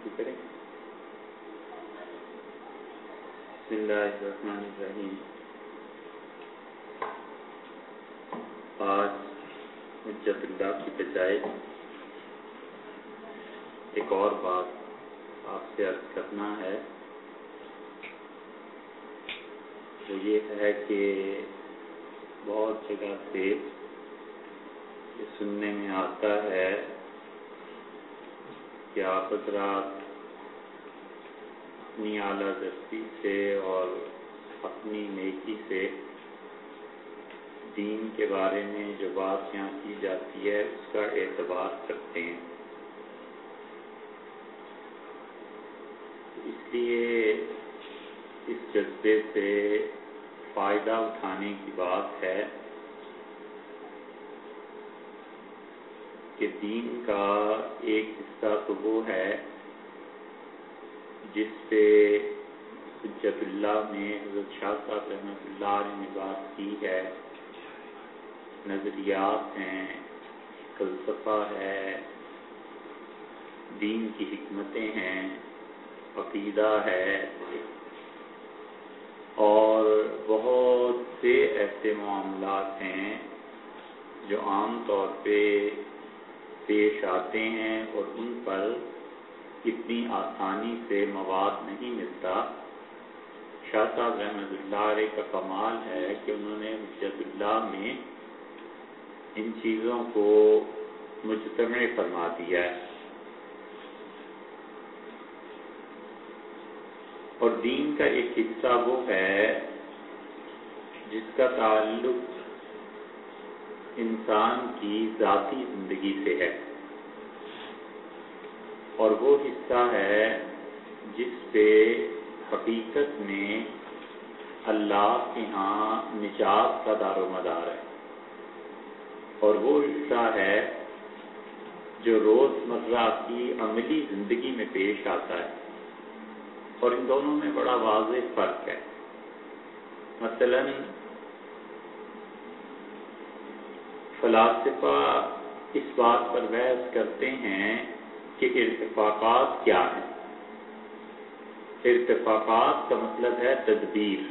شروع کریں۔ بسم اللہ الرحمن الرحیم۔ آج حجت اللہ کی بجائے ایک اور بات آپ سے عرض کرنا ہے۔ وہ یہ ہے کہ بہت جگہ سے یہ سننے میں آتا ہے کہ آپ حضرات اپنی اعلیٰ دستی سے اور اپنی نیکی سے دین کے بارے میں جو بات یہاں کی جاتی ہے، اس کا اعتبار کرتے ہیں۔ اس لیے اس جذبے سے فائدہ اٹھانے کی بات ہے کہ دین کا ایک حصہ تو وہ ہے جس پہ حجت اللہ میں حضرت شاہ صاحب رحمۃ اللہ نے بات کی ہے، نظریات ہیں، فلسفہ ہے، دین کی حکمتیں ہیں، عقیدہ ہے، اور بہت سے ایسے معاملات ہیں جو عام طور پہ پیش آتے ہیں اور ان پر اتنی آسانی سے مواد نہیں ملتا۔ شاہ صاحب رحمۃ اللہ علیہ کا کمال ہے کہ انہوں نے حجت اللہ میں ان چیزوں کو مجتمع فرما دیا ہے۔ اور دین کا ایک حصہ وہ ہے جس کا تعلق انسان کی ذاتی زندگی سے ہے۔ اور وہ حصہ ہے جس پہ حقیقت میں اللہ کے ہاں نجات کا دار و مدار ہے۔ اور وہ حصہ ہے جو روز مرہ کی عملی زندگی میں پیش آتا ہے۔ اور ان دونوں میں بڑا واضح فرق ہے۔ مثلا فلاسفہ اس بات پر بحث کرتے ہیں کہ ارتفاقات کیا ہیں۔ ارتفاقات کا مطلب ہے تدبیر،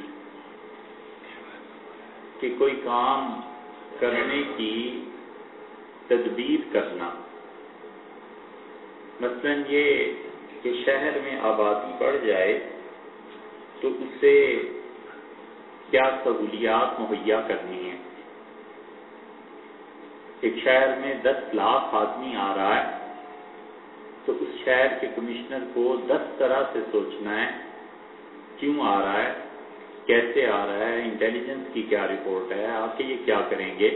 کہ کوئی کام کرنے کی تدبیر کرنا۔ مثلا یہ کہ شہر میں آبادی بڑھ جائے تو اسے کیا سہولیات مہیا کرنی ہے ایک شہر میں دس لاکھ آدمی آ رہا ہے تو اس شہر کے کمشنر کو دس طرح سے سوچنا ہے، کیوں آ رہا ہے، کیسے آ رہا ہے انٹیلیجنس کی کیا رپورٹ ہے آ کے یہ کیا کریں گے؟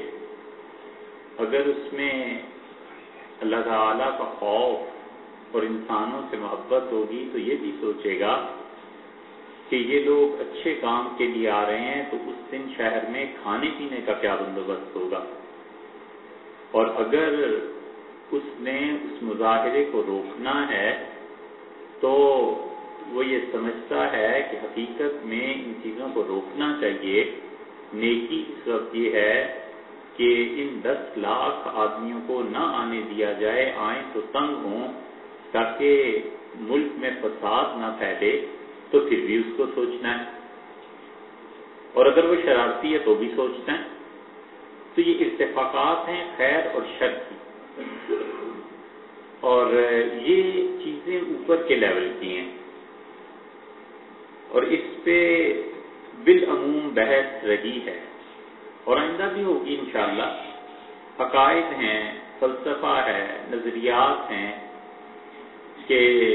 اگر اس میں اللہ تعالیٰ کا خوف اور انسانوں سے محبت ہوگی تو یہ بھی سوچے گا کہ یہ لوگ اچھے کام کے لیے آ رہے ہیں تو اس دن شہر میں کھانے پینے کا کیا بندوبست ہوگا۔ اور اگر اس نے اس مظاہرے کو روکنا ہے، تو وہ یہ سمجھتا ہے کہ حقیقت میں ان چیزوں کو روکنا چاہیے۔ نیکی اس وقت یہ ہے کہ ان دس لاکھ آدمیوں کو نہ آنے دیا جائے، آئیں تو تنگ ہوں تاکہ ملک میں فساد نہ پھیلے، تو پھر بھی اس کو سوچنا ہے۔ اور اگر وہ شرارتی ہے تو بھی سوچنا ہے۔ تو یہ اتفاقات ہیں خیر اور شر کی۔ اور یہ چیزیں اوپر کے لیول کی ہیں۔ اور اس پہ بالعموم بحث رہی ہے۔ اور آئندہ بھی ہوگی انشاءاللہ۔ عقائد ہیں، فلسفہ ہے، نظریات ہیں۔ کہ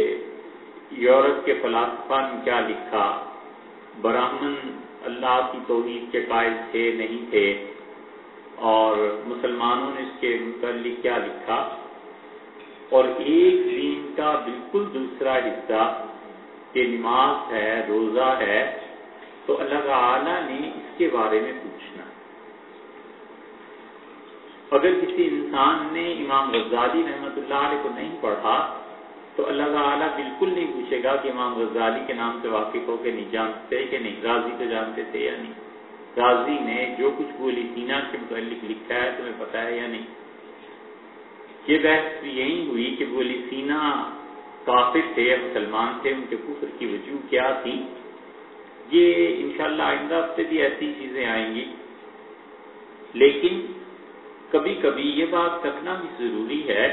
یورپ کے فلاسفہ نے کیا لکھا؟ براہمن اللہ کی توحید کے قائل تھے، نہیں تھے۔ اور مسلمانوں نے اس کے متعلق کیا لکھا؟ اور ایک دین کا بالکل دوسرا حصہ کہ نماز ہے، روزہ ہے، تو اللہ تعالیٰ نے اس کے بارے میں پوچھنا۔ اگر کسی انسان نے امام غزالی رحمۃ اللہ علیہ کو نہیں پڑھا، تو اللہ تعالیٰ بالکل نہیں پوچھے گا کہ امام غزالی کے نام سے واقف ہو کے نہیں جانتے، کہ نہیں راضی تو جانتے تھے یا نہیں۔ راضی نے جو کچھ بولی سینا کے متعلق لکھا ہے، تمہیں پتا ہے یا نہیں؟ یہ بحث بھی یہی ہوئی کہ بولی سینا کافر تھے یا مسلمان تھے، ان کے کفر کی وجوہ کیا تھی؟ یہ انشاءاللہ آئندہ سے بھی ایسی چیزیں آئیں گی۔ لیکن کبھی کبھی یہ بات رکھنا بھی ضروری ہے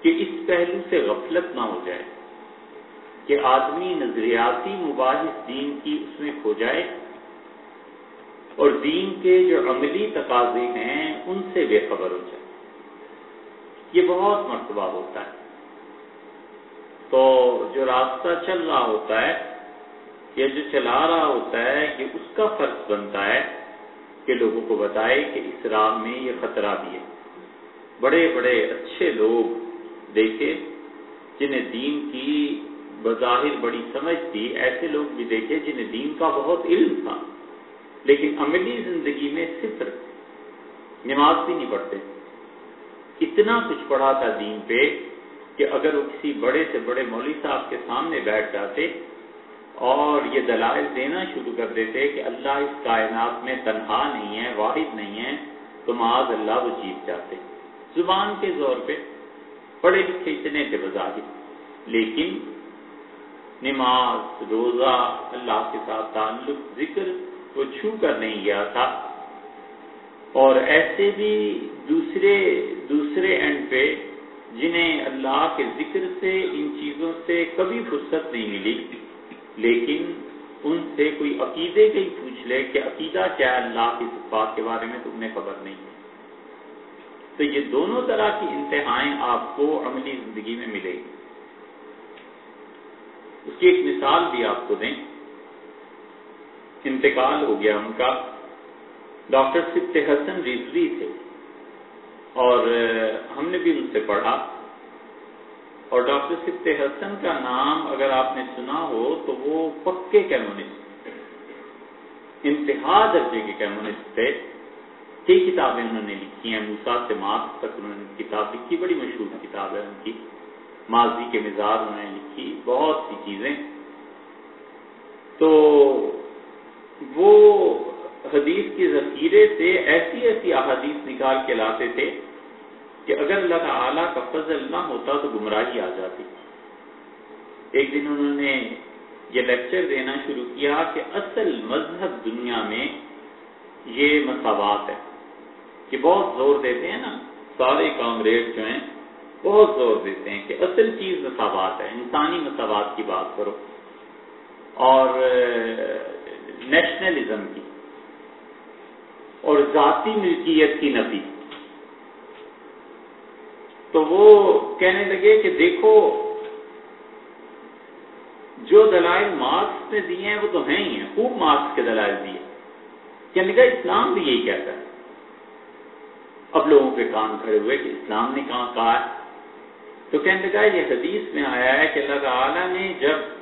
کہ اس پہلو سے غفلت نہ ہو جائے، کہ آدمی نظریاتی مباحث دین کی اس میں کھو جائے۔ اور دین کے جو عملی تقاضے ہیں، ان سے بے خبر ہو جائے۔ یہ بہت مرتبہ ہوتا ہے۔ تو جو راستہ چل رہا ہوتا ہے، یا جو چلا رہا ہوتا ہے کہ اس کا فرض بنتا ہے کہ لوگوں کو بتائے کہ اس راہ میں یہ خطرہ بھی ہے۔ بڑے بڑے اچھے لوگ دیکھے، جنہیں دین کی بظاہر بڑی سمجھ تھی، ایسے لوگ بھی دیکھے جنہیں دین کا بہت علم تھا۔ لیکن عملی زندگی میں صفر نماز بھی نہیں پڑھتے۔ اتنا کچھ پڑھا تھا دین پہ کہ اگر وہ کسی بڑے سے بڑے مولوی صاحب کے سامنے بیٹھ جاتے اور یہ دلائل دینا شروع کر دیتے کہ اللہ اس کائنات میں تنہا نہیں ہے، واحد نہیں ہے، تو معاذ اللہ وہ جیت جاتے۔ زبان کے زور پہ، پڑھے لکھے اتنے تھے بظاہر لیکن نماز، روزہ، اللہ کے ساتھ تعلق، ذکر وہ چھو کر نہیں گیا تھا۔ اور ایسے بھی دوسرے دوسرے اینڈ پہ جنہیں اللہ کے ذکر سے، ان چیزوں سے کبھی فرصت نہیں ملی۔ لیکن ان سے کوئی عقیدے کا ہی پوچھ لے کہ عقیدہ کیا ہے اللہ کی صفات کے بارے میں تمہیں خبر نہیں ہے۔ تو یہ دونوں طرح کی انتہائیں آپ کو عملی زندگی میں ملے۔ گی اس کی ایک مثال بھی آپ کو دیں۔ انتقال ہو گیا ان کا۔ ڈاکٹر سبت حسن ریزوی تھے۔ اور ہم نے بھی ان سے پڑھا۔ اور ڈاکٹر سبت حسن کا نام اگر آپ نے سنا ہو تو وہ پکے کیمونسٹ انتہا درجے کے کیمونسٹ تھے۔ کئی کتابیں انہوں نے لکھی ہیں۔ موسا سے مارکس تک انہوں نے کتاب لکھی۔ بڑی مشہور کتاب ہے ان کی۔ ماضی کے مزاج انہوں نے لکھی۔ بہت سی چیزیں۔ تو وہ حدیث کے ذخیرے سے ایسی ایسی احادیث نکال کے لاتے تھے کہ اگر اللہ تعالیٰ کا فضل نہ ہوتا تو گمراہی آ جاتی۔ ایک دن انہوں نے یہ لیکچر دینا شروع کیا کہ اصل مذہب دنیا میں یہ مساوات ہے کہ بہت زور دیتے ہیں نا، سارے کامریڈ جو ہیں، بہت زور دیتے ہیں کہ اصل چیز مساوات ہے، انسانی مساوات کی بات کرو۔ اور نیشنلزم کی اور ذاتی ملکیت کی نفی۔ تو وہ کہنے لگے کہ دیکھو، جو دلائل مارکس نے دیے ہیں وہ تو ہیں ہی ہیں، خوب مارکس کے دلائل دیے۔ یعنی کہنے لگا اسلام بھی یہی کہتا ہے۔ اب لوگوں کے کان کھڑے ہوئے کہ اسلام نے کہاں کہا ہے۔ تو کہنے لگا یہ حدیث میں آیا ہے کہ اللہ تعالیٰ نے جب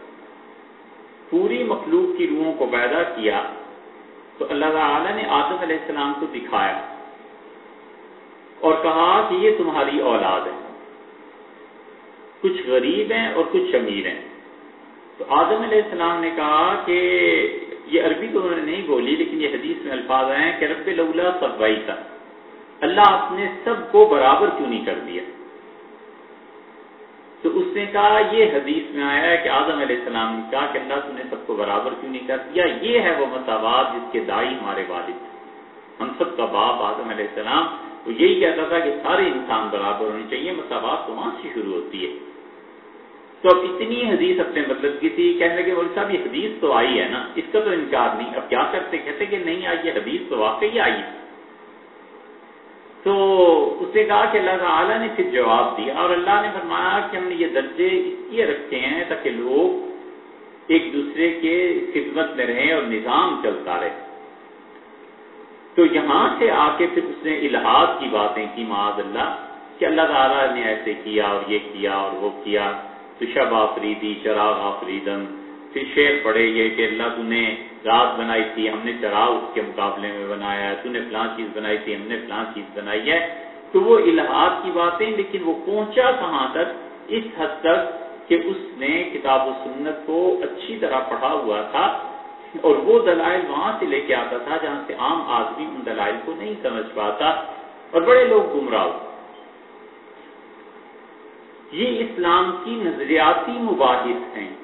پوری مخلوق کی روحوں کو پیدا کیا، تو اللہ تعالیٰ نے آدم علیہ السلام کو دکھایا اور کہا کہ یہ تمہاری اولاد ہے۔ کچھ غریب ہیں اور کچھ امیر ہیں۔ تو آدم علیہ السلام نے کہا کہ یہ عربی تو انہوں نے نہیں بولی، لیکن یہ حدیث میں الفاظ ہیں کہ رب لولا سب کا اللہ آپ نے سب کو برابر کیوں نہیں کر دیا؟ تو اس نے کہا، یہ حدیث میں آیا ہے کہ آدم علیہ السلام نے کہا کہ اللہ تم نے سب کو برابر کیوں نہیں کر دیا؟ یہ ہے وہ مساوات جس کے دائی ہمارے والد ہم سب کا باپ آدم علیہ السلام۔ وہ یہی کہتا تھا کہ سارے انسان برابر ہونے چاہیے، مساوات تو وہاں سے شروع ہوتی ہے۔ تو اب اتنی حدیث اپنے مطلب کی تھی، کہنے لگے، بولے صاحب، یہ حدیث تو آئی ہے نا، اس کا تو انکار نہیں۔ اب کیا کرتے؟ کہتے کہ نہیں آئی یہ حدیث تو واقعی آئی ہے۔ تو اس نے کہا کہ اللہ تعالیٰ نے پھر جواب دیا اور اللہ نے فرمایا کہ ہم نے یہ درجے اس لیے رکھے ہیں تاکہ لوگ ایک دوسرے کے خدمت میں رہیں اور نظام چلتا رہے۔ تو یہاں سے آ کے پھر اس نے الحاظ کی باتیں کی، معاذ اللہ، کہ اللہ تعالیٰ نے ایسے کیا اور یہ کیا اور وہ کیا۔ تو شب آفریدی چراغ آفریدن پھر شعر پڑے یہ کہ اللہ نے رات بنائی تھی، ہم نے چراغ اس کے مقابلے میں بنایا ہے، تو نے فلاں چیز بنائی تھی، ہم نے فلاں چیز بنائی ہے۔ تو وہ الہات کی باتیں، لیکن وہ پہنچا کہاں تک؟ اس حد تک کہ اس نے کتاب و سنت کو اچھی طرح پڑھا ہوا تھا اور وہ دلائل وہاں سے لے کے آتا تھا جہاں سے عام آدمی ان دلائل کو نہیں سمجھ پاتا اور بڑے لوگ گمراہ۔ یہ اسلام کی نظریاتی مباحث ہیں۔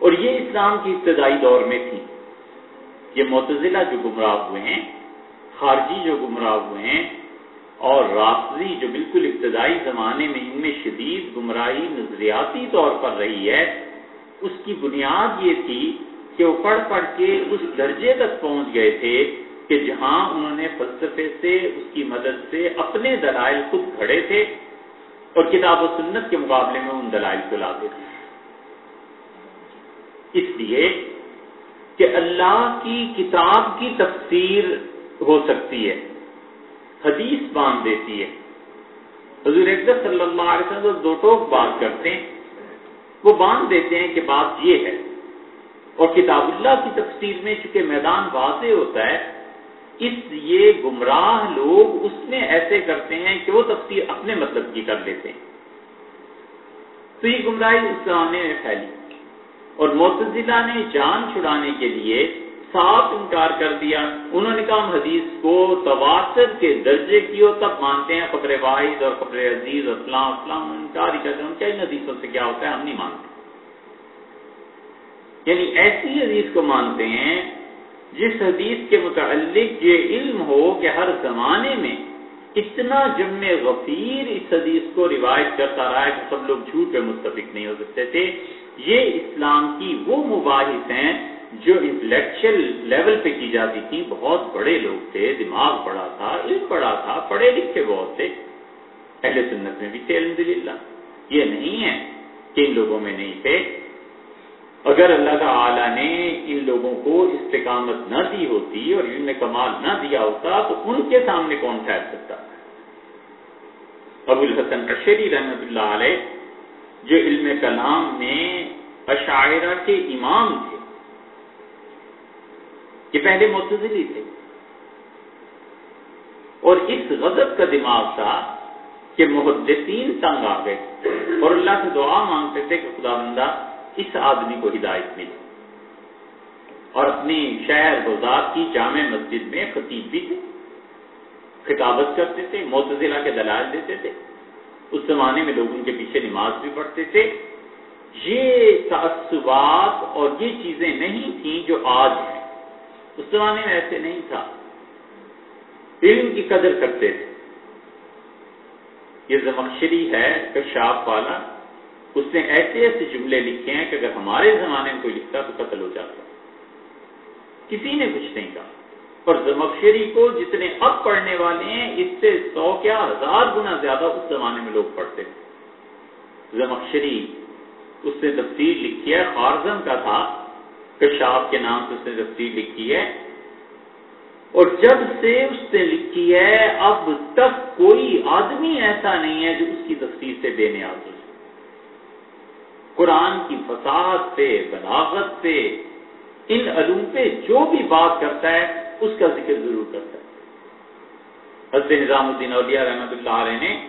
اور یہ اسلام کی ابتدائی دور میں تھی یہ متضلہ جو گمراہ ہوئے ہیں، خارجی جو گمراہ ہوئے ہیں اور رافضی جو بالکل ابتدائی زمانے میں ان میں شدید گمراہی نظریاتی طور پر رہی ہے، اس کی بنیاد یہ تھی کہ وہ پڑھ پڑھ کے اس درجے تک پہنچ گئے تھے کہ جہاں انہوں نے فلسفے سے، اس کی مدد سے اپنے دلائل خود کھڑے تھے اور کتاب و سنت کے مقابلے میں ان دلائل کو لاتے تھے۔ اس لیے کہ اللہ کی کتاب کی تفسیر ہو سکتی ہے، حدیث باندھ دیتی ہے۔ حضور اقدس صلی اللہ علیہ وسلم دو ٹوک بات کرتے ہیں۔ وہ باندھ دیتے ہیں کہ بات یہ ہے۔ اور کتاب اللہ کی تفسیر میں چونکہ میدان واضح ہوتا ہے، اس لیے گمراہ لوگ اس میں ایسے کرتے ہیں کہ وہ تفسیر اپنے مطلب کی کر لیتے ہیں۔ تو یہ گمراہی اس زمانے میں پھیلی۔ اور معتزلہ نے جان چھڑانے کے لیے صاف انکار کر دیا۔ انہوں نے کہا، ہم حدیث کو تواتر کے درجے کی ہو تب مانتے ہیں خبر واحد اور خبر عزیز اور اسلام اسلام انکار ہی کرتے ہیں۔ کیا ان حدیثوں سے کیا ہوتا ہے؟ ہم نہیں مانتے۔ یعنی ایسی حدیث کو مانتے ہیں جس حدیث کے متعلق یہ علم ہو کہ ہر زمانے میں اتنا جم غفیر اس حدیث کو روایت کرتا رہا ہے کہ سب لوگ جھوٹ پہ متفق نہیں ہو سکتے تھے۔ یہ اسلام کی وہ مباحث ہیں جو انٹلیکچل لیول پہ کی جاتی تھی بہت بڑے لوگ تھے، دماغ بڑا تھا، علم بڑا تھا، پڑھے لکھے بہت تھے۔ اہل سنت میں بھی تھے الحمد للہ یہ نہیں ہے کہ ان لوگوں میں نہیں تھے۔ اگر اللہ تعالی نے ان لوگوں کو استقامت نہ دی ہوتی اور ان میں کمال نہ دیا ہوتا، تو ان کے سامنے کون ٹھہر سکتا؟ ابو الحسن اشری رحمت اللہ علیہ جو علم کلام میں اشاعرہ کے امام تھے۔ یہ پہلے متضلی تھے۔ اور اس غضب کا دماغ تھا کہ محدثین تنگ آ گئے اور اللہ سے دعا مانگتے تھے کہ خدا بندہ اس آدمی کو ہدایت ملی اور اپنی شہر گزار کی جامع مسجد میں خطیب بھی تھے۔ خطابت کرتے تھے، معتزلہ کے دلائل دیتے تھے۔ اس زمانے میں لوگ ان کے پیچھے نماز بھی پڑھتے تھے۔ یہ تعصبات اور یہ چیزیں نہیں تھیں جو آج ہیں۔ اس زمانے میں ایسے نہیں تھا۔ علم کی قدر کرتے تھے۔ یہ زمخشری ہے کشاف والا۔ اس نے ایسے ایسے جملے لکھے ہیں کہ اگر ہمارے زمانے میں کوئی لکھتا تو قتل ہو جاتا۔ کسی نے کچھ نہیں کہا۔ اور زمخشری کو جتنے اب پڑھنے والے ہیں، اس سے سو کیا ہزار گنا زیادہ اس زمانے میں لوگ پڑھتے تھے زمخشری اس نے تفصیل لکھی ہے، خارزم کا تھا۔ کشاف کے نام سے اس نے تفصیل لکھی ہے۔ اور جب سے اس نے لکھی ہے، اب تک کوئی آدمی ایسا نہیں ہے جو اس کی تفصیل سے بے نیاز ہو قرآن کی فساد پہ بلاغت پہ ان علوم پہ جو بھی بات کرتا ہے اس کا ذکر ضرور کرتا ہے حضرت نظام الدین اولیاء رحمۃ اللہ علیہ نے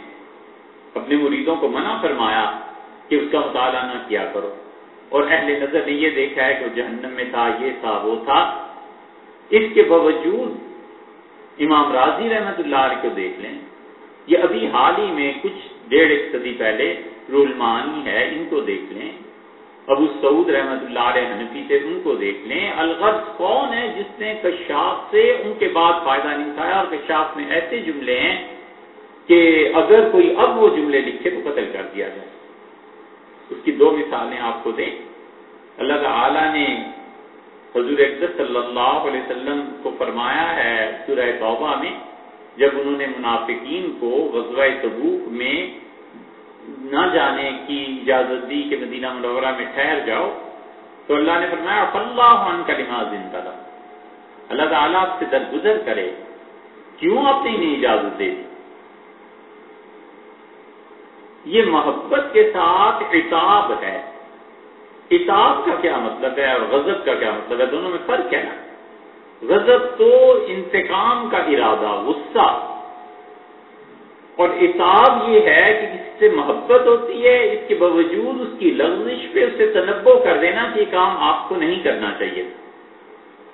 اپنے مریدوں کو منع فرمایا کہ اس کا مطالعہ نہ کیا کرو۔ اور اہل نظر نے یہ دیکھا ہے کہ جہنم میں تھا، یہ تھا، وہ تھا۔ اس کے باوجود امام راضی رحمت اللہ علیہ کو دیکھ لیں۔ یہ ابھی حال ہی میں کچھ ڈیڑھ ایک صدی پہلے رولمانی ہے، ان کو دیکھ لیں۔ ابو سعود رحمت اللہ علیہ حنفی سے ان کو دیکھ لیں، الغرض کون ہے جس نے کشاف سے ان کے بعد فائدہ نہیں اٹھایا؟ اور کشاف میں ایسے جملے ہیں کہ اگر کوئی اب وہ جملے لکھے تو قتل کر دیا جائے۔ اس کی دو مثالیں آپ کو دیں۔ اللہ تعالی نے حضور اقدس صلی اللہ علیہ وسلم کو فرمایا ہے سورہ توبہ میں، جب انہوں نے منافقین کو غزوہ تبوک میں نہ جانے کی اجازت دی کہ مدینہ منورہ میں ٹھہر جاؤ، تو اللہ نے فرمایا اللہ عنہ کا لحاظ ان اللہ تعالیٰ آپ سے درگزر کرے، کیوں آپ نے انہیں اجازت دے دی؟ یہ محبت کے ساتھ اتاب ہے۔ اتاب کا کیا مطلب ہے اور غضب کا کیا مطلب ہے؟ دونوں میں فرق ہے نا۔ غضب تو انتقام کا ارادہ، غصہ۔ اور اتاب یہ ہے کہ کسی سے محبت ہوتی ہے، اس کے باوجود اس کی لغزش پہ اسے تنبو کر دینا کہ یہ کام آپ کو نہیں کرنا چاہیے۔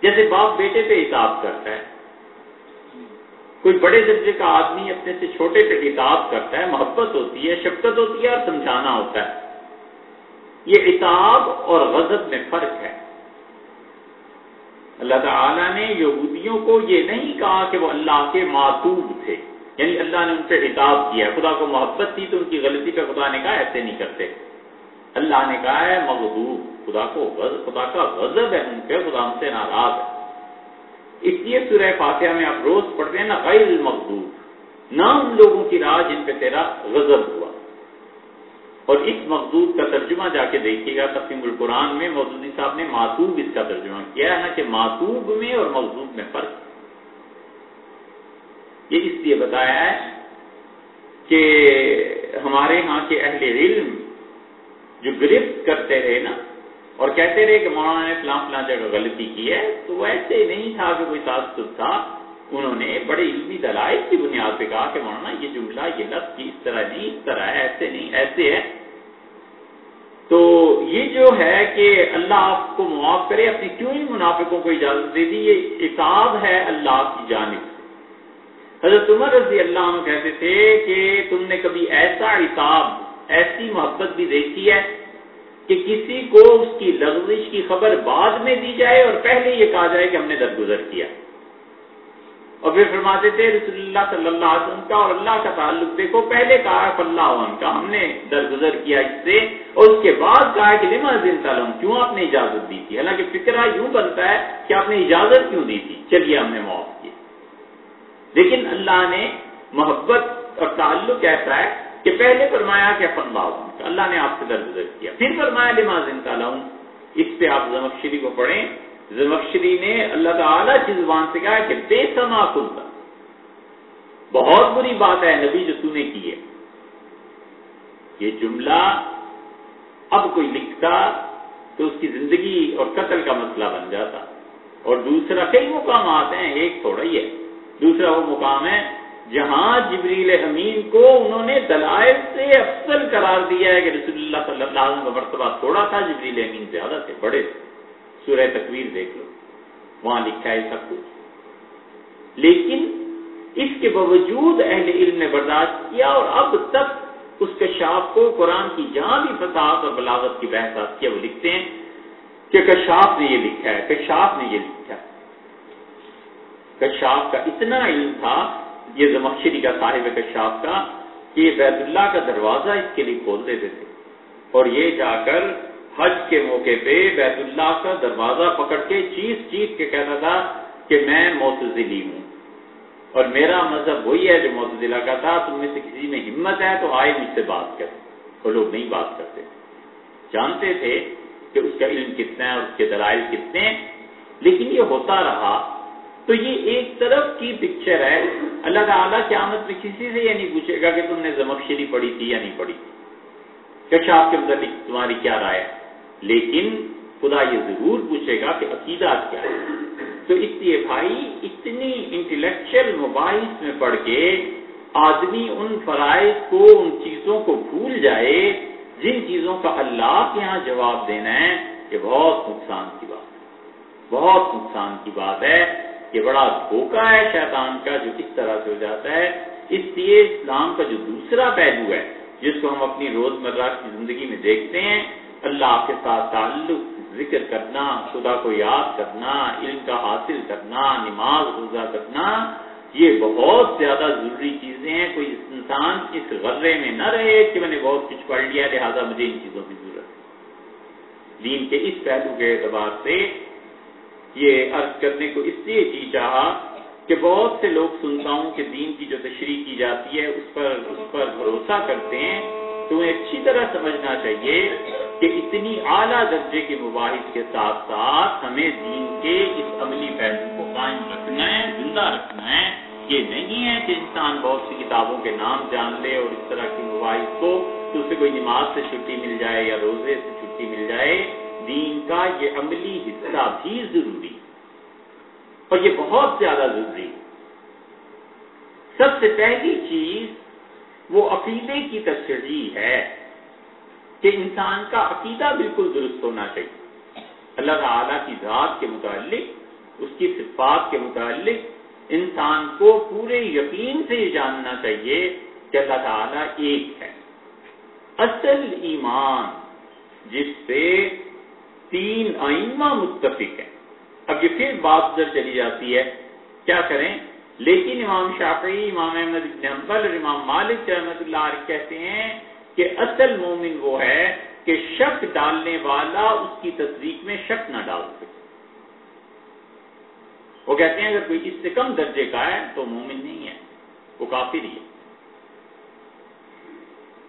جیسے باپ بیٹے پہ اتاب کرتا ہے۔ کوئی بڑے درجے کا آدمی اپنے سے چھوٹے پہ کتاب کرتا ہے، محبت ہوتی ہے، شفقت ہوتی ہے اور سمجھانا ہوتا ہے۔ یہ اتاب اور غضب میں فرق ہے۔ اللہ تعالیٰ نے یہودیوں کو یہ نہیں کہا کہ وہ اللہ کے معتوب تھے۔ یعنی اللہ نے ان سے اتاب کیا، خدا کو محبت تھی تو ان کی غلطی پہ خدا نے کہا ایسے نہیں کرتے۔ اللہ نے کہا ہے، مغضوب، خدا کو خدا کا غضب ہے ان پہ، خدا ان سے ناراض ہے۔ اس لیے سورہ فاتحہ میں آپ روز پڑھتے ہیں نا، غیر المغضوب۔ نہ ان لوگوں کی راہ جن پہ تیرا غضب ہوا۔ اور اس مقدود کا ترجمہ جا کے دیکھیے گا، تقسیم القرآن میں مودودی صاحب نے معصوب اس کا ترجمہ کیا ہے نا، کہ معصوب میں اور مقدود میں فرق۔ یہ اس لیے بتایا ہے کہ ہمارے ہاں کے اہل علم جو گرفت کرتے رہے نا، اور کہتے رہے کہ مولانا نے فلاں فلاں جگہ غلطی کی ہے، تو وہ ایسے نہیں تھا کہ کوئی تعصب تھا۔ انہوں نے بڑے علمی دلائل کی بنیاد پہ کہا کہ مولانا، یہ جملہ، یہ لفظ کی اس طرح نہیں، اس طرح ہے، ایسے نہیں، ایسے ہے۔ تو یہ جو ہے کہ اللہ آپ کو معاف کرے، اپنی کیوں ہی منافقوں کو اجازت دے دی؟ یہ اتاب ہے اللہ کی جانب۔ حضرت عمر رضی اللہ عنہ کہتے تھے کہ تم نے کبھی ایسا اتاب ایسی محبت بھی دیکھی ہے کہ کسی کو اس کی لغزش کی خبر بعد میں دی جائے اور پہلے یہ کہا جائے کہ ہم نے درگزر کیا۔ اور پھر فرماتے تھے، رسول اللہ صلی اللہ علیہ وسلم کا اور اللہ کا تعلق دیکھو، پہلے کہا اللہ عنہ کا، ہم نے درگزر کیا اس سے اور اس کے بعد کہا کہ لما تعلم کیوں آپ نے اجازت دی تھی؟ حالانکہ فکرہ یوں بنتا ہے کہ آپ نے اجازت کیوں دی تھی؟ چلیے ہم نے معاف۔ کیا لیکن اللہ نے محبت اور تعلق ایسا ہے کہ پہلے فرمایا کہ اللہ کا اللہ نے آپ سے درگزر کیا۔ پھر فرمایا لما تعلم اس پہ آپ زمکشری کو پڑھیں۔ زمخشری نے اللہ تعالیٰ کی زبان سے کہا کہ بے سما کلتا بہت بری بات ہے نبی جو نے کی ہے۔ یہ جملہ اب کوئی لکھتا تو اس کی زندگی اور قتل کا مسئلہ بن جاتا۔ اور دوسرا، کئی مقامات ہیں، ایک تھوڑا ہی ہے۔ دوسرا وہ مقام ہے جہاں جبریل امین کو انہوں نے دلائل سے افضل قرار دیا ہے کہ رسول اللہ صلی اللہ علیہ وسلم کا مرتبہ تھوڑا تھا، جبریل امین زیادہ تھے، بڑے تھے۔ سورہ تکویر دیکھ لو، وہاں لکھا ہے سب کچھ۔ لیکن اس کے باوجود اہل علم نے برداشت کیا اور اب تک اس کشاف کو قرآن کی جہاں بھی فساد اور بلاغت کی بحث کیا وہ لکھتے ہیں کہ کشاف نے یہ لکھا ہے، کشاف نے یہ لکھا ہے۔ کشاف کا اتنا علم تھا، یہ زمخشری کا صاحب کشاف کا، کہ یہ بیت اللہ کا دروازہ اس کے لیے کھول دیتے تھے۔ اور یہ جا کر حج کے موقع پہ بیت اللہ کا دروازہ پکڑ کے چیز چیز کے کہتا تھا کہ میں معتزلی ہوں۔ اور میرا مذہب وہی ہے جو معتزلہ کا تھا، تم میں سے کسی میں ہمت ہے تو آئے مجھ سے بات کرے وہ لوگ نہیں بات کرتے۔ جانتے تھے کہ اس کا علم کتنا ہے اور اس کے دلائل کتنے لیکن یہ ہوتا رہا تو یہ ایک طرف کی پکچر ہے۔ اللہ تعالیٰ قیامت میں کسی سے یہ نہیں پوچھے گا کہ تم نے زمکشری پڑھی تھی یا نہیں پڑھی۔ تھی اچھا آپ کے متعلق تمہاری کیا رائے ہے۔ لیکن خدا یہ ضرور پوچھے گا کہ عقیدہ کیا ہے۔ تو اس لیے بھائی، اتنی انٹلیکچل مباحث میں پڑھ کے آدمی ان فرائض کو، ان چیزوں کو بھول جائے، جن چیزوں کا اللہ کے یہاں جواب دینا ہے، یہ بہت نقصان کی بات ہے۔ بہت نقصان کی بات ہے۔ یہ بڑا دھوکہ ہے شیطان کا جو اس طرح سے ہو جاتا ہے، اس لیے اسلام کا جو دوسرا پہلو ہے، جس کو ہم اپنی روزمرہ کی زندگی میں دیکھتے ہیں، اللہ کے ساتھ تعلق، ذکر کرنا، خدا کو یاد کرنا، علم کا حاصل کرنا، نماز روزہ کرنا، یہ بہت زیادہ ضروری چیزیں ہیں۔ کوئی انسان اس غرے میں نہ رہے کہ میں نے بہت کچھ پڑھ لیا، لہٰذا مجھے ان چیزوں کی ضرورت ہے۔ دین کے اس پہلو کے اعتبار سے یہ عرض کرنے کو اس لیے جی چاہا کہ بہت سے لوگ سنتا ہوں کہ دین کی جو تشریح کی جاتی ہے، اس پر اس پر بھروسہ کرتے ہیں۔ تو انہیں اچھی طرح سمجھنا چاہیے کہ اتنی اعلیٰ درجے کے مباحث کے ساتھ ساتھ ہمیں دین کے اس عملی پہلو کو قائم رکھنا ہے، زندہ رکھنا ہے۔ یہ نہیں ہے کہ انسان بہت سی کتابوں کے نام جان لے اور اس طرح کی مباحث کو، تو اسے کوئی نماز سے چھٹی مل جائے یا روزے سے چھٹی مل جائے۔ دین کا یہ عملی حصہ بھی ضروری اور یہ بہت زیادہ ضروری سب سے پہلی چیز وہ عقیدے کی تشریح ہے کہ انسان کا عقیدہ بالکل درست ہونا چاہیے۔ اللہ تعالیٰ کی ذات کے متعلق، اس کی صفات کے متعلق انسان کو پورے یقین سے یہ جاننا چاہیے کہ اللہ تعالیٰ ایک ہے۔ اصل ایمان جس سے تین آئمہ متفق ہے اب یہ پھر بات ادھر چلی جاتی ہے، کیا کریں؟ لیکن امام شافعی، امام احمد حنبل اور امام مالک رحمت اللہ علیہ کہتے ہیں کہ اصل مومن وہ ہے کہ شک ڈالنے والا اس کی تصدیق میں شک نہ ڈال سکے۔ وہ کہتے ہیں، اگر کوئی اس سے کم درجے کا ہے تو مومن نہیں ہے، وہ کافر ہی ہے۔